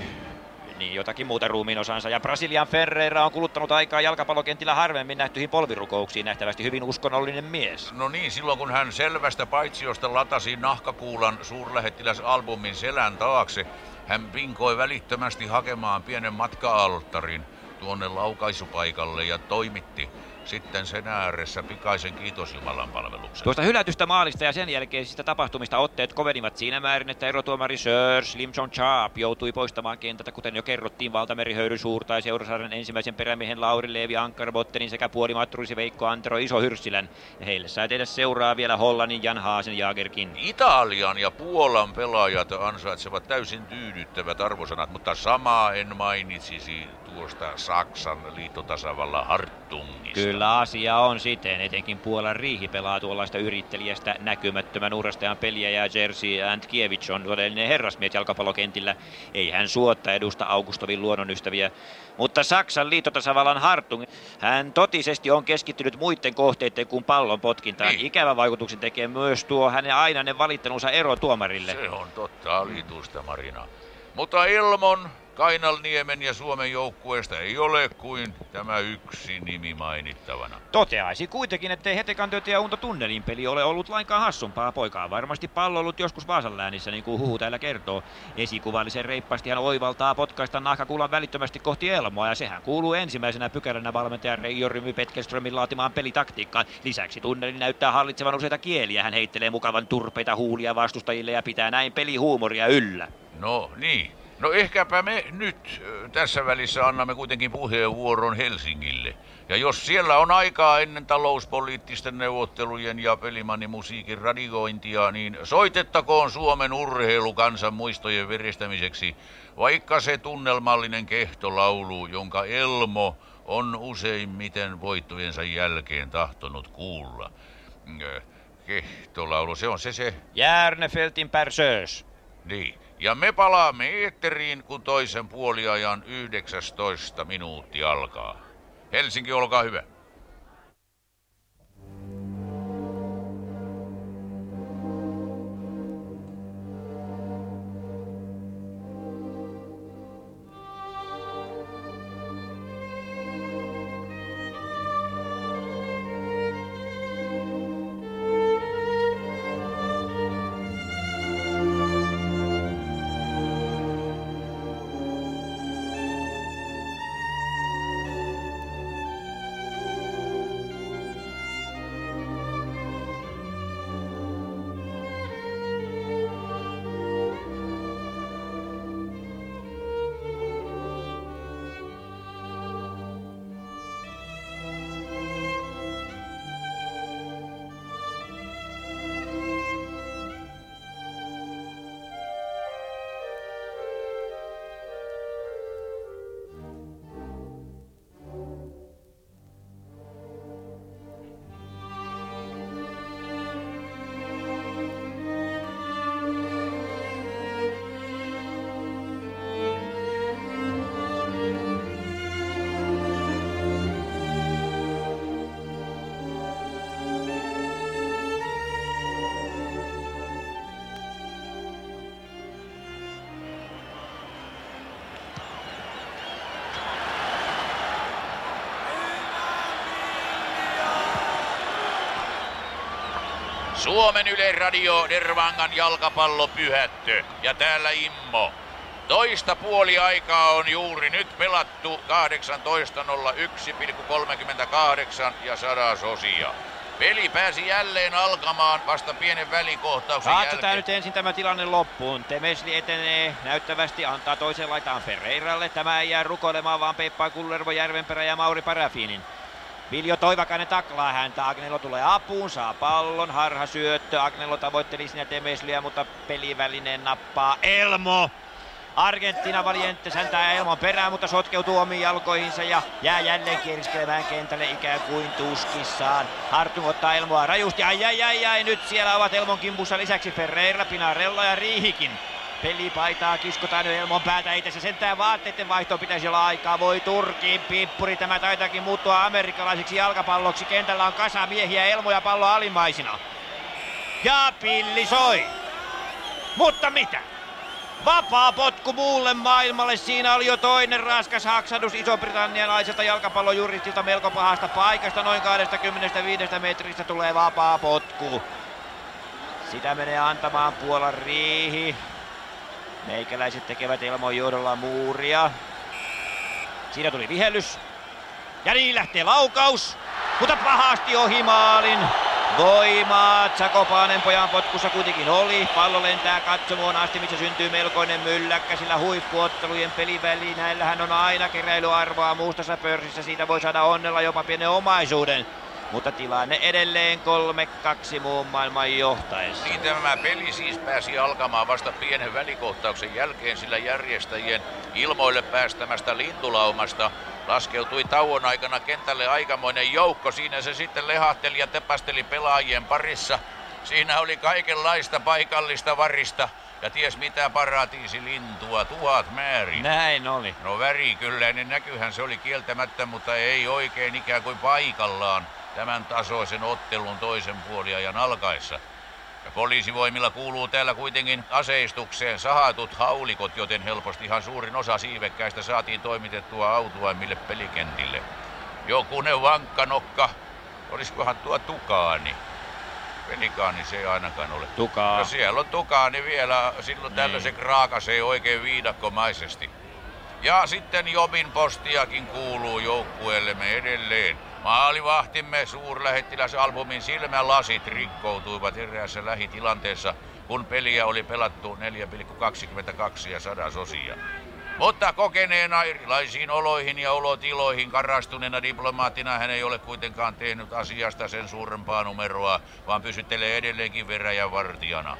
niin jotakin muuta ruumiinosansa. Ja Brasilian Ferreira on kuluttanut aikaa jalkapallokentillä harvemmin nähtyihin polvirukouksiin, nähtävästi hyvin uskonnollinen mies. No niin, silloin kun hän selvästä paitsiosta latasi nahkakuulan suurlähettiläsalbumin selän taakse, hän pinkoi välittömästi hakemaan pienen matka-alttarin tuonne laukaisupaikalle ja toimitti sitten sen ääressä pikaisen kiitosjumalan palveluksen. Tuosta hylätystä maalista ja sen jälkeisistä tapahtumista otteet kovenivat siinä määrin, että erotuomari Sir Slimson Sharp joutui poistamaan kentältä, kuten jo kerrottiin, valtamerihöyry suurta ja seurasarjan ensimmäisen perämiehen Lauri Leevi Ankarabottenin sekä puolimatturisi Veikko Antero Iso Hyrsilän. Ja heille sai tehdä seuraa vielä Hollannin Jan Haasen Jaagerkin. Italian ja Puolan pelaajat ansaitsevat täysin tyydyttävät arvosanat, mutta samaa en mainitsisi tuosta Saksan liittotasavallan Hartungista. Kyllä asia on siten, etenkin Puolan riihi pelaa tuollaista yrittelijästä näkymättömän urastajan peliä ja Jersey Antkiewicz on todellinen herrasmies jalkapallokentillä. Ei hän suotta edusta Augustovin luonnonystäviä. Mutta Saksan liittotasavallan Hartung, hän totisesti on keskittynyt muiden kohteiden kuin pallon potkintaan. Niin. Ikävä vaikutuksen tekee myös tuo hänen ainainen valittelunsa ero tuomarille. Se on totta alituista, Marina. Mutta Elmon Kainalniemen ja Suomen joukkueesta ei ole kuin tämä yksi nimi mainittavana. Toteaisi kuitenkin, ettei Hetekantöt ja Unto Tunnelin peli ole ollut lainkaan hassumpaa. Poika on varmasti pallo ollut joskus Vaasan läänissä, niin kuin huhu täällä kertoo. Esikuvallisen reippaasti hän oivaltaa potkaista nahkakulan välittömästi kohti Elmoa, ja sehän kuuluu ensimmäisenä pykälänä valmentajan Reijo Rymy Petkelströmin laatimaan pelitaktiikkaan. Lisäksi Tunnelin näyttää hallitsevan useita kieliä. Hän heittelee mukavan turpeita huulia vastustajille ja pitää näin pelihuumoria yllä. No niin, No ehkäpä me nyt tässä välissä annamme kuitenkin puheenvuoron Helsingille. Ja jos siellä on aikaa ennen talouspoliittisten neuvottelujen ja pelimanimusiikin radiointia, niin soitettakoon Suomen urheilukansan muistojen veristämiseksi vaikka se tunnelmallinen kehtolaulu, jonka Elmo on useimmiten voittojensa jälkeen tahtonut kuulla. Kehtolaulu, se on se se. Järnefeltin pärsöös. Niin. Ja me palaamme eetteriin, kun toisen puoliajan 19 minuutti alkaa. Helsinki, olkaa hyvä. Suomen Yle-radio Dervangan jalkapallopyhättö ja täällä Immo. Toista puoli aikaa on juuri nyt pelattu 18.01,38 ja sadasosia. Peli pääsi jälleen alkamaan vasta pienen välikohtauksen Katsotaan jälkeen. nyt ensin tämä tilanne loppuun. Temesli etenee näyttävästi, antaa toisen laitaan Ferreiralle. Tämä ei jää rukoilemaan, vaan peippaa Kullervo, Järvenperä ja Mauri Parafiinin. Viljo Toivakainen taklaa häntä. Agnello tulee apuun, saa pallon, harha syöttö. Agnello tavoitteli sinä Temesliä, mutta pelivälineen nappaa Elmo. Argentina Valiente säntää Elmon perään, mutta sotkeutuu omiin jalkoihinsa ja jää jälleen kieriskelemään kentälle ikään kuin tuskissaan. Hartung ottaa Elmoa rajusti, ai ai ai ai, nyt siellä ovat Elmon kimpussa lisäksi Ferreira, Pinarella ja Riihikin. Pelipaitaa kiskotaan nyt Elmon päältä, ei tässä sentään vaatteiden vaihtoon pitäisi olla aikaa. Voi Turkiin, pippuri, tämä taitaakin muuttua amerikkalaiseksi jalkapalloksi. Kentällä on kasa miehiä, Elmo ja pallo alimaisina. Ja pilli soi. Mutta mitä? Vapaa potku muulle maailmalle. Siinä oli jo toinen raskas haksadus iso-britannialaiselta jalkapallojuristilta melko pahasta paikasta. Noin 25 metristä tulee vapaa potku. Sitä menee antamaan Puolan riihi. Meikäläiset tekevät Elmon johdolla muuria. Siinä tuli vihellys. Ja niin lähtee laukaus. Mutta pahasti ohi maalin. Voimaa Tsakopanen pojan potkussa kuitenkin oli. Pallo lentää katsomoon asti, missä syntyy melkoinen mylläkkä, sillä huippuottelujen pelivälineillähän on aina keräilyarvoa muustassa pörssissä. Siitä voi saada onnella jopa pienen omaisuuden. Mutta tilanne edelleen 3-2 muun maailman johtaessa. Niin tämä peli siis pääsi alkamaan vasta pienen välikohtauksen jälkeen, sillä järjestäjien ilmoille päästämästä lintulaumasta laskeutui tauon aikana kentälle aikamoinen joukko. Siinä se sitten lehahteli ja tepasteli pelaajien parissa. Siinä oli kaikenlaista paikallista varista ja ties mitä paratiisi lintua, tuhat määrin. Näin oli. No väri kyllä, niin näkyhän se oli kieltämättä, mutta ei oikein ikään kuin paikallaan tämän tasoisen ottelun toisen puoliajan alkaessa. Ja poliisivoimilla kuuluu täällä kuitenkin aseistukseen sahatut haulikot, joten helposti ihan suurin osa siivekkäistä saatiin toimitettua autuaimmille pelikentille. Jokunen vankka nokka, olisikohan tuo tukaani? Pelikaani se ei ainakaan ole. Tukaa. No siellä on tukaani vielä, silloin niin. tällöin se kraakasee oikein viidakkomaisesti. Ja sitten Jobin postiakin kuuluu joukkueellemme edelleen. Maalivahtimme suurlähettiläsalbumin silmälasit rikkoutuivat eräässä lähitilanteessa, kun peliä oli pelattu 4,22 ja sadasosia. Mutta kokeneena erilaisiin oloihin ja olotiloihin karastuneena diplomaattina hän ei ole kuitenkaan tehnyt asiasta sen suurempaa numeroa, vaan pysyttelee edelleenkin veräjän vartijana.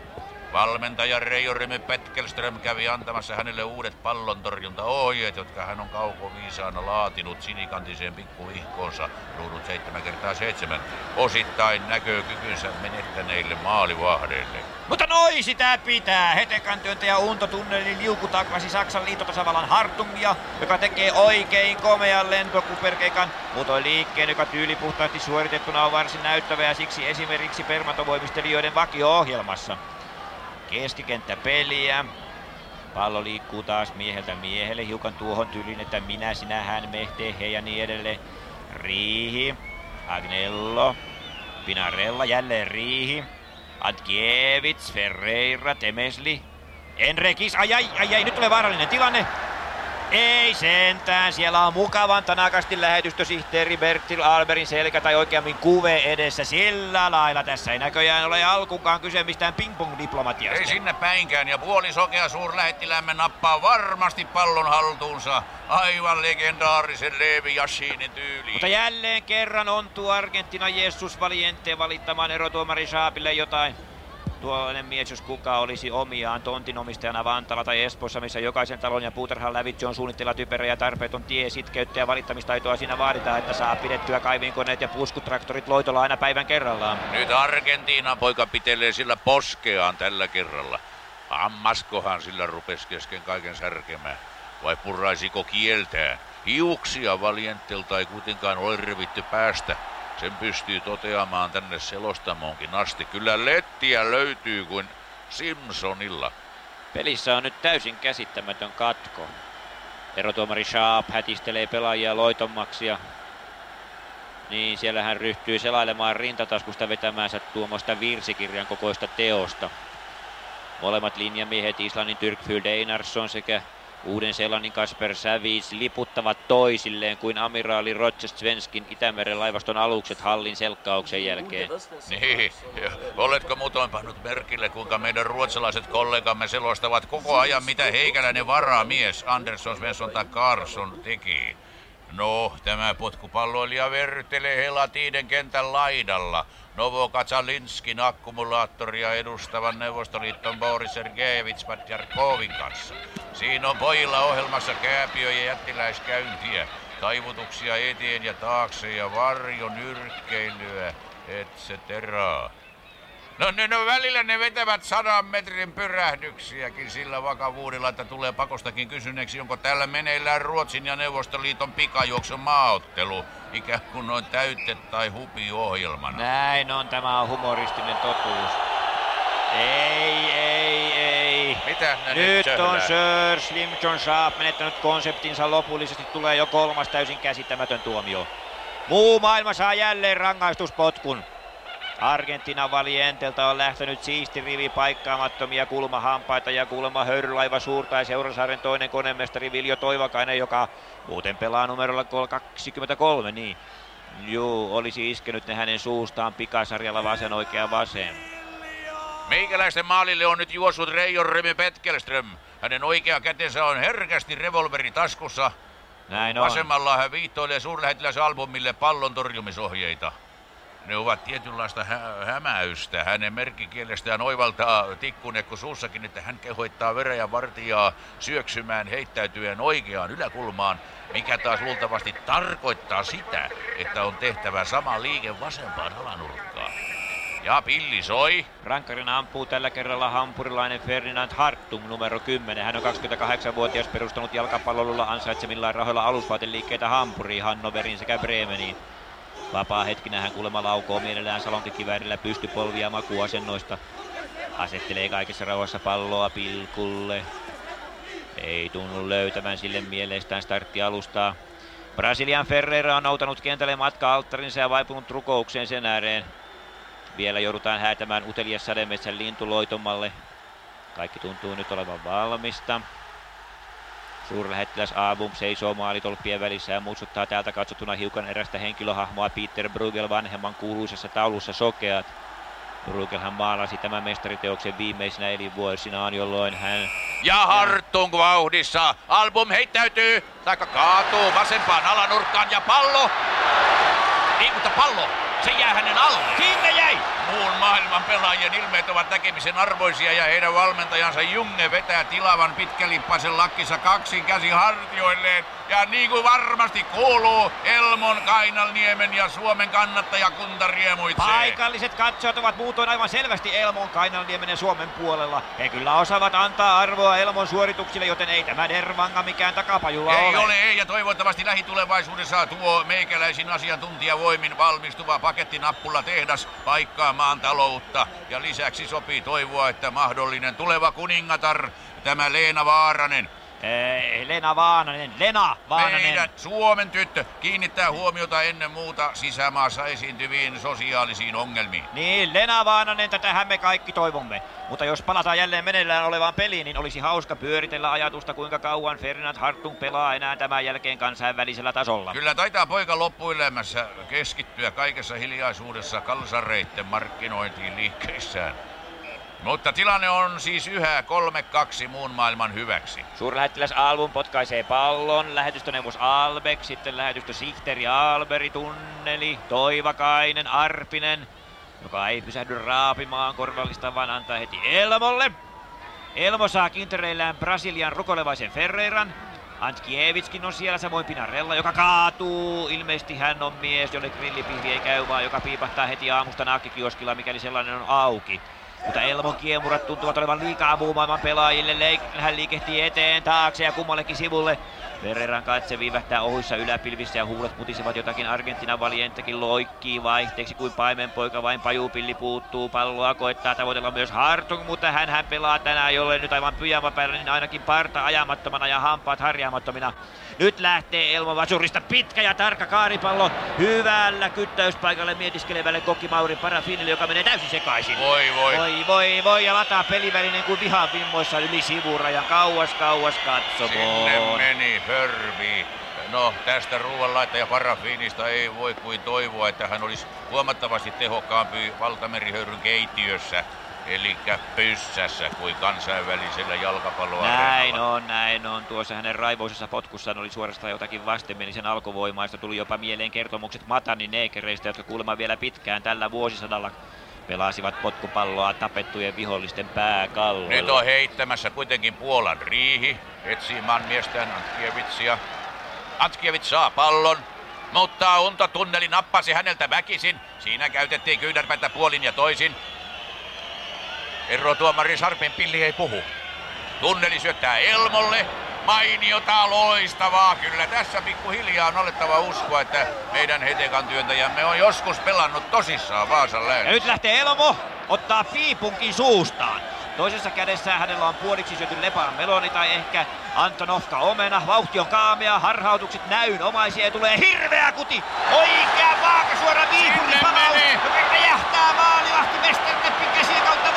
Valmentaja Reijo Remy Petkelström kävi antamassa hänelle uudet pallontorjuntaohjeet, jotka hän on kaukoviisaana laatinut sinikantiseen pikkuvihkoonsa ruudut 7 kertaa 7 osittain näkökykynsä menettäneille maalivahdeille. Mutta noi sitä pitää. Hetekan työntäjä Unto tunnelin liuku taklasi Saksan liittotasavallan Hartungia, joka tekee oikein komean lentokuperkeikan. Muutoin liikkeen, joka tyylipuhtaasti suoritettuna on varsin näyttävä ja siksi esimerkiksi permatovoimistelijoiden vakio-ohjelmassa keskikenttäpeliä. Pallo liikkuu taas mieheltä miehelle hiukan tuohon tyylin, että minä, sinä, hän, me, te, he ja niin edelleen. Riihi, Agnello, Pinarella, jälleen Riihi, Antkiewicz, Ferreira, Temesli, Enrekis, ai ai, ai ai, nyt tulee vaarallinen tilanne. Ei sentään, siellä on mukavan tanakasti lähetystösihteeri Bertil Alberin selkä tai oikeammin kuve edessä. Sillä lailla tässä ei näköjään ole alkukaan kyse mistään ping-pong-diplomatiasta. Ei sinne päinkään ja puolisokea suurlähettilämme nappaa varmasti pallon haltuunsa. Aivan legendaarisen Levi Yashinin tyyliin. Mutta jälleen kerran on tuo Argentina Jesus Valiente valittamaan erotuomari Saapille jotain Tuollainen mies, jos kuka olisi omiaan tontinomistajana Vantalla tai Espoossa, missä jokaisen talon ja puutarhan lävitse on suunnitteilla typerä ja tarpeeton tie, sitkeyttä ja valittamistaitoa siinä vaaditaan, että saa pidettyä kaivinkoneet ja puskutraktorit loitolla aina päivän kerrallaan. Nyt Argentiinan poika pitelee sillä poskeaan tällä kerralla. Hammaskohan sillä rupes kesken kaiken särkemään. Vai purraisiko kieltään? Hiuksia Valientelta ei kuitenkaan ole revitty päästä. Sen pystyy toteamaan tänne selostamoonkin asti. Kyllä lettiä löytyy kuin Simpsonilla. Pelissä on nyt täysin käsittämätön katko. Erotuomari Sharp hätistelee pelaajia loitommaksi ja niin, siellä hän ryhtyy selailemaan rintataskusta vetämäänsä tuommoista virsikirjan kokoista teosta. Molemmat linjamiehet Islannin Tyrkfyld Einarsson sekä Uuden Seelannin Kasper Sävis liputtavat toisilleen kuin amiraali Roger Svenskin Itämeren laivaston alukset hallin selkkauksen jälkeen. Niin, oletko muutoin pannut merkille, kuinka meidän ruotsalaiset kollegamme selostavat koko ajan, mitä heikäläinen varamies Andersson, Svensson tai Carson teki? No, tämä potkupalloilija verryttelee Helatiiden kentän laidalla. Novokatalinskin akkumulaattoria edustavan Neuvostoliiton Boris Sergejevits Patjarkovin kanssa. Siinä on pojilla ohjelmassa kääpiö- ja jättiläiskäyntiä, taivutuksia eteen ja taakse ja varjonyrkkeilyä, etc. No, ne, no välillä ne vetävät sadan metrin pyrähdyksiäkin sillä vakavuudella, että tulee pakostakin kysyneeksi, onko täällä meneillään Ruotsin ja Neuvostoliiton pikajuoksun maaottelu, ikään kuin noin täytte tai hupi ohjelmana. Näin on, tämä on humoristinen totuus. Ei, ei, ei. Mitä ne nyt, nyt on Sir Slim John Sharp menettänyt konseptinsa lopullisesti. Tulee jo kolmas täysin käsittämätön tuomio. Muu maailma saa jälleen rangaistuspotkun. Argentina Valientelta on lähtenyt siisti rivi paikkaamattomia kulmahampaita ja kulma höyrylaiva suurta ja Seurasaaren toinen konemestari Viljo Toivakainen, joka muuten pelaa numerolla 23, niin Juu, olisi iskenyt ne hänen suustaan pikasarjalla vasen oikea vasen. Meikäläisten maalille on nyt juossut Reijo Remy Petkelström. Hänen oikea kätensä on herkästi revolveri taskussa. Näin on. Vasemmalla hän viittoilee suurlähettiläsalbumille pallon torjumisohjeita. Ne ovat tietynlaista hä- hämäystä. Hänen merkkikielestään oivaltaa tikkunekko suussakin, että hän kehoittaa veräjän vartijaa syöksymään heittäytyen oikeaan yläkulmaan, mikä taas luultavasti tarkoittaa sitä, että on tehtävä sama liike vasempaan alanurkkaan. Ja pilli soi. Rankkarina ampuu tällä kerralla hampurilainen Ferdinand Hartung numero 10. Hän on 28-vuotias perustanut jalkapallolla ansaitsemillaan rahoilla alusvaateliikkeitä Hampuriin, Hannoverin sekä Bremeniin. Vapaa hetkinä hän kuulemma laukoo mielellään salonkikiväärillä pystypolvia makuasennoista. Asettelee kaikessa rauhassa palloa pilkulle. Ei tunnu löytämään sille mielestään startti alustaa. Brasilian Ferreira on noutanut kentälle matka alttarinsa ja vaipunut rukoukseen sen ääreen. Vielä joudutaan häätämään utelias sademetsän lintuloitomalle. Kaikki tuntuu nyt olevan valmista. Suurlähettiläs Aabum seisoo maalitolppien välissä ja muistuttaa täältä katsottuna hiukan erästä henkilöhahmoa Peter Brugel vanhemman kuuluisessa taulussa Sokeat. Brugelhan maalasi tämän mestariteoksen viimeisinä elinvuosinaan, jolloin hän... Ja Hartung vauhdissa. Album heittäytyy, taikka kaatuu vasempaan alanurkkaan ja pallo. Ei, mutta pallo, se jää hänen alle. Sinne jäi! Muun maailman pelaajien ilmeet ovat näkemisen arvoisia ja heidän valmentajansa Junge vetää tilavan pitkälippaisen lakkissa kaksin käsi hartioilleen. Ja niin kuin varmasti kuuluu, Elmon, Kainalniemen ja Suomen kannattajakunta riemuitsee. Paikalliset katsojat ovat muutoin aivan selvästi Elmon, Kainalniemen ja Suomen puolella. He kyllä osaavat antaa arvoa Elmon suorituksille, joten ei tämä Dervanga mikään takapajulla ei ole. ole, ei, ja toivottavasti lähitulevaisuudessa tuo meikäläisin asiantuntijavoimin valmistuva pakettinappula tehdas paikkaa maan taloutta. Ja lisäksi sopii toivoa, että mahdollinen tuleva kuningatar, tämä Leena Vaaranen, Eh, Lena Vaananen, Lena Vaananen. meidän Suomen tyttö kiinnittää huomiota ennen muuta sisämaassa esiintyviin sosiaalisiin ongelmiin. Niin, Lena Vaananen, tätähän me kaikki toivomme. Mutta jos palataan jälleen meneillään olevaan peliin, niin olisi hauska pyöritellä ajatusta, kuinka kauan Ferdinand Hartung pelaa enää tämän jälkeen kansainvälisellä tasolla. Kyllä taitaa poika loppuelämässä keskittyä kaikessa hiljaisuudessa kalsareitten markkinointiin liikkeissään. Mutta tilanne on siis yhä 3-2 muun maailman hyväksi. Suurlähettiläs Album potkaisee pallon, lähetystöneuvos Albeck, sitten lähetystö Sihteri Alberi, Tunneli, Toivakainen, Arpinen, joka ei pysähdy raapimaan korvallista, vaan antaa heti Elmolle. Elmo saa kintereillään Brasilian rukolevaisen Ferreiran. Antkievitskin on siellä, samoin Pinarella, joka kaatuu. Ilmeisesti hän on mies, jolle grillipihvi ei käy, vaan joka piipahtaa heti aamusta nakkikioskilla, mikäli sellainen on auki. Mutta Elmon kiemurat tuntuvat olevan liikaa muun maailman pelaajille. Leik- hän liikehtii eteen, taakse ja kummallekin sivulle. Ferreran katse viivähtää ohuissa yläpilvissä ja huulet putisevat jotakin Argentinan valienttakin loikkii vaihteeksi kuin paimenpoika, vain pajupilli puuttuu. Palloa koettaa tavoitella myös Hartung, mutta hän, hän pelaa tänään, jolle nyt aivan pyjama päällä, niin ainakin parta ajamattomana ja hampaat harjaamattomina. Nyt lähtee Elmo Vasurista pitkä ja tarkka kaaripallo hyvällä kyttäyspaikalle mietiskelevälle Kokki Mauri Parafinille, joka menee täysin sekaisin. Voi voi. Voi voi voi ja lataa pelivälinen kuin vihan vimmoissa yli sivurajan kauas kauas katsomoon. Sinne meni Hörvi. No tästä ruoanlaittaja parafiinista ei voi kuin toivoa, että hän olisi huomattavasti tehokkaampi valtamerihöyryn keitiössä. Eli pyssässä kuin kansainvälisellä jalkapalloareenalla. Näin on, näin on. Tuossa hänen raivoisessa potkussaan oli suorastaan jotakin vastenmielisen alkuvoimaista. Tuli jopa mieleen kertomukset Matanin neekereistä, jotka kuulemma vielä pitkään tällä vuosisadalla pelasivat potkupalloa tapettujen vihollisten pääkalloilla. Nyt on heittämässä kuitenkin Puolan riihi. Etsii maan miestään Antkievitsia. Antkievits saa pallon. Mutta Untotunneli nappasi häneltä väkisin. Siinä käytettiin kyynärpäitä puolin ja toisin. Erotuomari Sarpen Pilli ei puhu. Tunneli syöttää Elmolle. Mainiota, loistavaa. Kyllä tässä pikkuhiljaa on alettava uskoa, että meidän hetekan työntäjämme on joskus pelannut tosissaan Vaasan Ja läänissä. nyt lähtee Elmo, ottaa piipunkin suustaan. Toisessa kädessä hänellä on puoliksi syöty lepaan meloni tai ehkä Antonovka omena. Vauhti on kaamea, harhautukset näyn omaisia ja tulee hirveä kuti. Oikea vaakasuora viipuri palaus, joka räjähtää maalivahti Westerneppin käsien kautta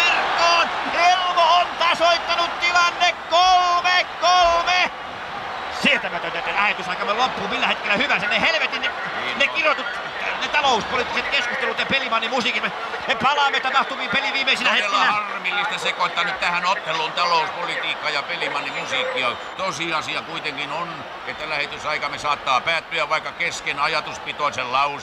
verkkoon. Elmo on tasoittanut tilanne kolme kolme. Sietämätöntä, että lähetysaikamme loppuu millä hetkellä hyvänsä. Ne helvetin, ne, ne kirjoitut, ne talouspoliittiset keskustelut ja pelimannin musiikit. Me, me palaamme tapahtumiin pelin viimeisinä Todella hetkinä. harmillista sekoittaa nyt tähän otteluun talouspolitiikka ja pelimannin musiikkia. Tosiasia kuitenkin on, että lähetysaikamme saattaa päättyä vaikka kesken ajatuspitoisen laus.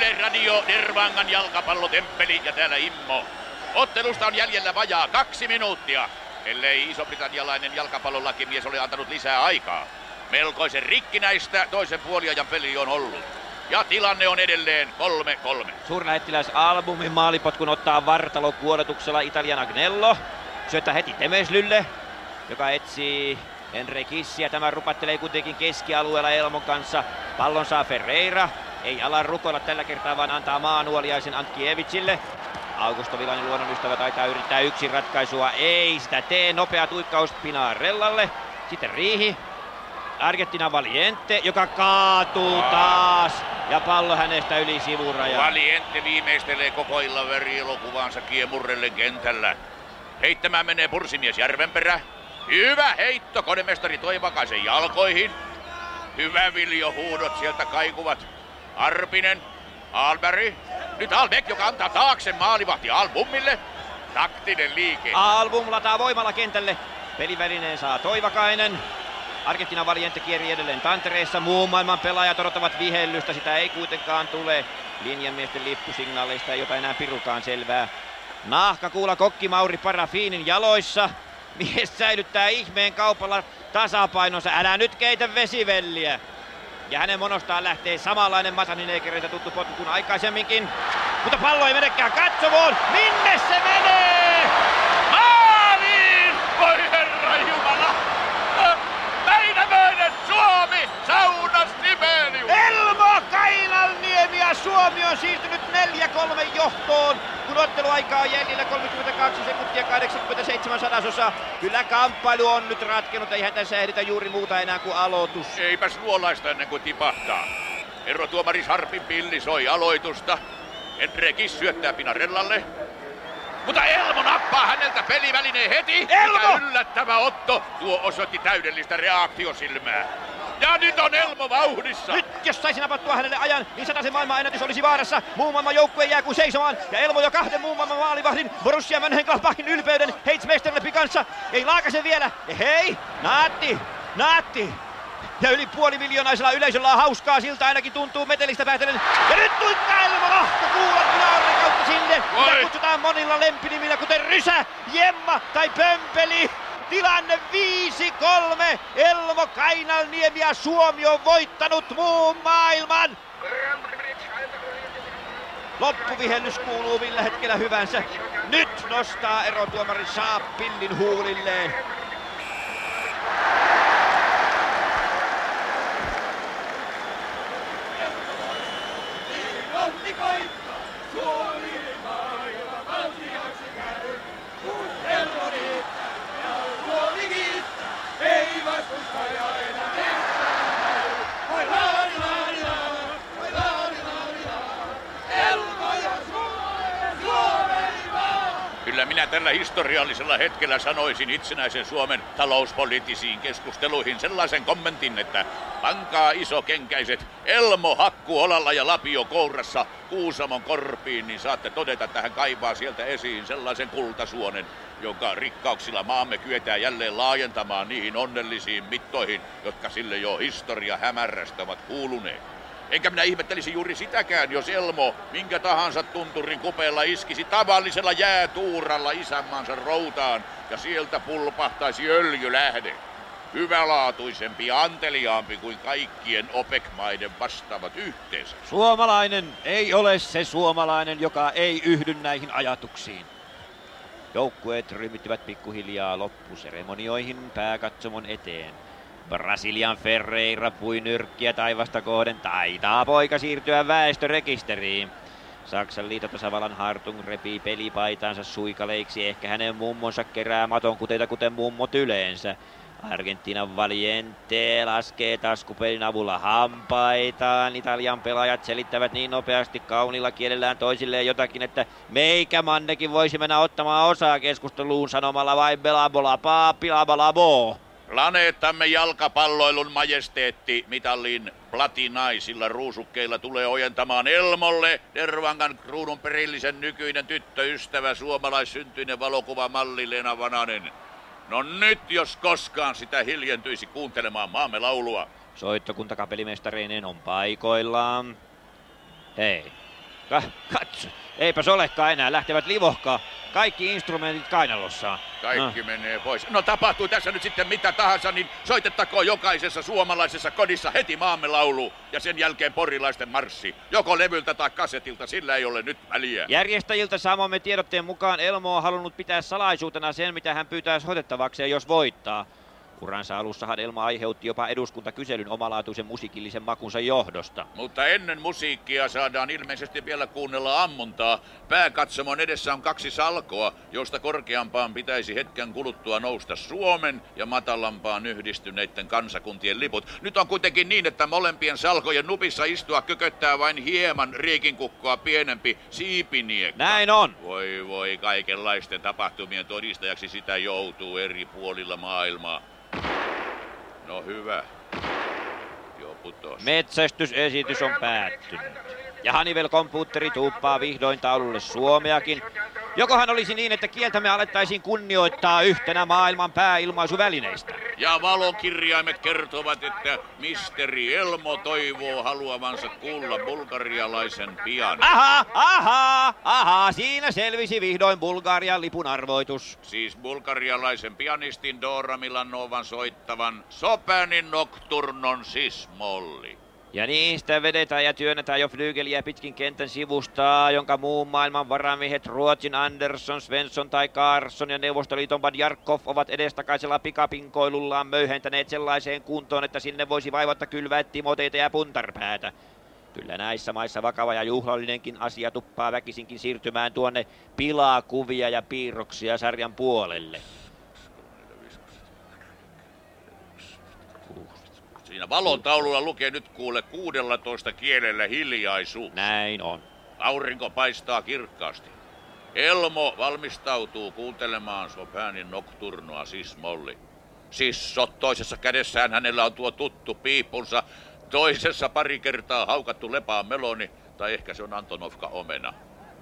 Suomen Yleisradio, Dervangan jalkapallotemppeli ja täällä Immo. Ottelusta on jäljellä vajaa kaksi minuuttia, ellei iso-britannialainen jalkapallolakimies ole antanut lisää aikaa. Melkoisen rikkinäistä toisen puoliajan peli on ollut. Ja tilanne on edelleen 3-3. Suurlähettiläs Albumin maalipotkun ottaa vartalo kuoletuksella Italian Agnello. Syöttää heti Temeslylle, joka etsii Henry Kissiä. Tämä rupattelee kuitenkin keskialueella Elmon kanssa. Pallon saa Ferreira. Ei ala rukoilla tällä kertaa, vaan antaa maanuoliaisen Antkievicille. Augusto Vilainen luonnonystävä taitaa yrittää yksin ratkaisua. Ei sitä tee. Nopea tuikkaus Pinarellalle. Sitten Riihi. Argentina Valiente, joka kaatuu taas. Ja pallo hänestä yli sivurajan. Valiente viimeistelee koko illan verielokuvaansa kiemurrelle kentällä. Heittämään menee pursimies Järvenperä. Hyvä heitto konemestari Toivakaisen jalkoihin. Hyvä Viljo huudot sieltä kaikuvat. Arpinen, Alberg. Nyt Albeck, joka antaa taakse maalivahti Albummille. Taktinen liike. Album lataa voimalla kentälle. Pelivälineen saa Toivakainen. Argentina Valiente kieri edelleen tantereissa. Muun maailman pelaajat odottavat vihellystä. Sitä ei kuitenkaan tule. Linjanmiesten lippusignaaleista ei ota enää pirukaan selvää. Nahkakuula kokki Mauri Parafiinin jaloissa. Mies säilyttää ihmeen kaupalla tasapainonsa. Älä nyt keitä vesivelliä. Ja hänen monostaan lähtee samanlainen Matanineekereitä tuttu potku kuin aikaisemminkin. Mutta pallo ei menekään katsomoon. Minne se menee? Maaliin! Voi herra Jumala! Väinämöinen Suomi! Saunas Sibelius! Elmo Kainalniemi ja Suomi on siirtynyt 4-3 johtoon, kun otteluaika on jäljellä 32 sekuntia 87 sadasosa. Kyllä kamppailu on nyt ratkennut, eihän tässä ehditä juuri muuta enää kuin aloitus. Eipäs luolaista ennen kuin tipahtaa. Erotuomari Sarpin pilli soi aloitusta. Enrekis syöttää Pinarellalle. Mutta Elmo nappaa häneltä pelivälineen heti. Elmo! Mikä yllättävä otto. Tuo osoitti täydellistä reaktiosilmää. Ja nyt on Elmo vauhdissa. Nyt jos saisi napattua hänelle ajan, niin se maailman ennätys olisi vaarassa. Muun maailman joukkue jää kuin seisomaan. Ja Elmo jo kahden muun maailman maalivahdin Borussia Mönchengladbachin ylpeyden Heitsmeisterleppi kanssa. Ei laakase vielä. Ja hei, naatti, naatti. Ja yli puoli miljoonaisella yleisöllä on hauskaa, siltä ainakin tuntuu metelistä päätellen. Ja nyt tuikkaa Elmo Lahko kuulan yläorren kautta sinne. Voi. Ja kutsutaan monilla lempinimillä, kuten Rysä, Jemma tai Pömpeli. Tilanne 5-3. Elmo Kainalniemi ja Suomi on voittanut muun maailman. Loppuvihellys kuuluu millä hetkellä hyvänsä. Nyt nostaa erotuomari Saab pillin huulilleen. Tällä historiallisella hetkellä sanoisin itsenäisen Suomen talouspoliittisiin keskusteluihin sellaisen kommentin, että pankaa isokenkäiset Elmo hakkuolalla ja Lapio kourassa Kuusamon korpiin, niin saatte todeta, että hän kaivaa sieltä esiin sellaisen kultasuonen, jonka rikkauksilla maamme kyetään jälleen laajentamaan niihin onnellisiin mittoihin, jotka sille jo historia hämärästä ovat kuuluneet. Enkä minä ihmettelisi juuri sitäkään, jos Elmo minkä tahansa tunturin kupeella iskisi tavallisella jäätuuralla isänmaansa routaan ja sieltä pulpahtaisi öljylähde. Hyvälaatuisempi ja anteliaampi kuin kaikkien OPEC-maiden vastaavat yhteensä. Suomalainen ei ole se suomalainen, joka ei yhdy näihin ajatuksiin. Joukkueet ryhmittyvät pikkuhiljaa loppuseremonioihin pääkatsomon eteen. Brasilian Ferreira pui nyrkkiä taivasta kohden. Taitaa poika siirtyä väestörekisteriin. Saksan liitotasavallan Hartung repii pelipaitansa suikaleiksi. Ehkä hänen mummonsa kerää maton kuteita kuten mummot yleensä. Argentiinan Valiente laskee taskupelin avulla hampaitaan. Italian pelaajat selittävät niin nopeasti kaunilla kielellään toisilleen jotakin, että meikä mannekin voisi mennä ottamaan osaa keskusteluun sanomalla vain belabola paapilabalabo. Planeettamme jalkapalloilun majesteetti mitallin platinaisilla ruusukkeilla tulee ojentamaan Elmolle Dervangan kruunun perillisen nykyinen tyttöystävä suomalaissyntyinen valokuvamalli Lena Vananen. No nyt jos koskaan sitä hiljentyisi kuuntelemaan maamme laulua. Soittokunta kapelimestareineen on paikoillaan. Ei. Ka- katso. Eipäs olekaan enää. Lähtevät livohkaa. Kaikki instrumentit kainalossaan. Kaikki no. menee pois. No tapahtuu tässä nyt sitten mitä tahansa, niin soitettakoon jokaisessa suomalaisessa kodissa heti maamme laulu ja sen jälkeen porilaisten marssi. Joko levyltä tai kasetilta, sillä ei ole nyt väliä. Järjestäjiltä saamamme tiedotteen mukaan Elmo on halunnut pitää salaisuutena sen, mitä hän pyytää soitettavakseen, jos voittaa. Uransa alussahan Elma aiheutti jopa eduskuntakyselyn omalaatuisen musiikillisen makunsa johdosta. Mutta ennen musiikkia saadaan ilmeisesti vielä kuunnella ammuntaa. Pääkatsomon edessä on kaksi salkoa, joista korkeampaan pitäisi hetken kuluttua nousta Suomen ja matalampaan yhdistyneiden kansakuntien liput. Nyt on kuitenkin niin, että molempien salkojen nupissa istua kököttää vain hieman riikinkukkoa pienempi siipiniekka. Näin on. Voi voi, kaikenlaisten tapahtumien todistajaksi sitä joutuu eri puolilla maailmaa. No hyvä. Jo putos. Metsästysesitys on päättynyt. Ja Hanivel Computteri tuuppaa vihdoin taululle Suomeakin. Jokohan olisi niin, että kieltämme alettaisiin kunnioittaa yhtenä maailman pääilmaisuvälineistä. Ja valokirjaimet kertovat, että misteri Elmo toivoo haluavansa kuulla bulgarialaisen pian. Aha, aha, aha, siinä selvisi vihdoin Bulgarian lipun arvoitus. Siis bulgarialaisen pianistin Dora Milanovan soittavan Sopanin Nocturnon sismolli. Ja niistä vedetään ja työnnetään jo flygeliä pitkin kentän sivusta, jonka muun maailman varamiehet Ruotsin Andersson, Svensson tai Carson ja Neuvostoliiton Badjarkov ovat edestakaisella pikapinkoilullaan möyhentäneet sellaiseen kuntoon, että sinne voisi vaivotta kylvää timoteita ja puntarpäätä. Kyllä näissä maissa vakava ja juhlallinenkin asia tuppaa väkisinkin siirtymään tuonne pilaa kuvia ja piirroksia sarjan puolelle. Siinä valon taululla lukee nyt kuule 16 kielellä hiljaisuus. Näin on. Aurinko paistaa kirkkaasti. Elmo valmistautuu kuuntelemaan Chopinin nocturnoa sismolli. Sissot toisessa kädessään hänellä on tuo tuttu piippunsa, toisessa pari kertaa haukattu lepaa meloni, tai ehkä se on Antonovka omena.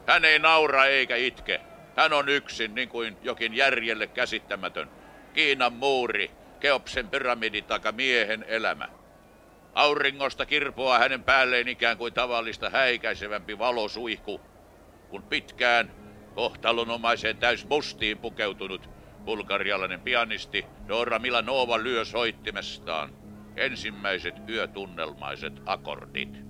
Hän ei naura eikä itke. Hän on yksin, niin kuin jokin järjelle käsittämätön. Kiinan muuri, Keopsen pyramidi taka miehen elämä. Auringosta kirpoaa hänen päälleen ikään kuin tavallista häikäisevämpi valosuihku, kun pitkään kohtalonomaiseen täys mustiin pukeutunut bulgarialainen pianisti Dora Milanova lyö soittimestaan ensimmäiset yötunnelmaiset akordit.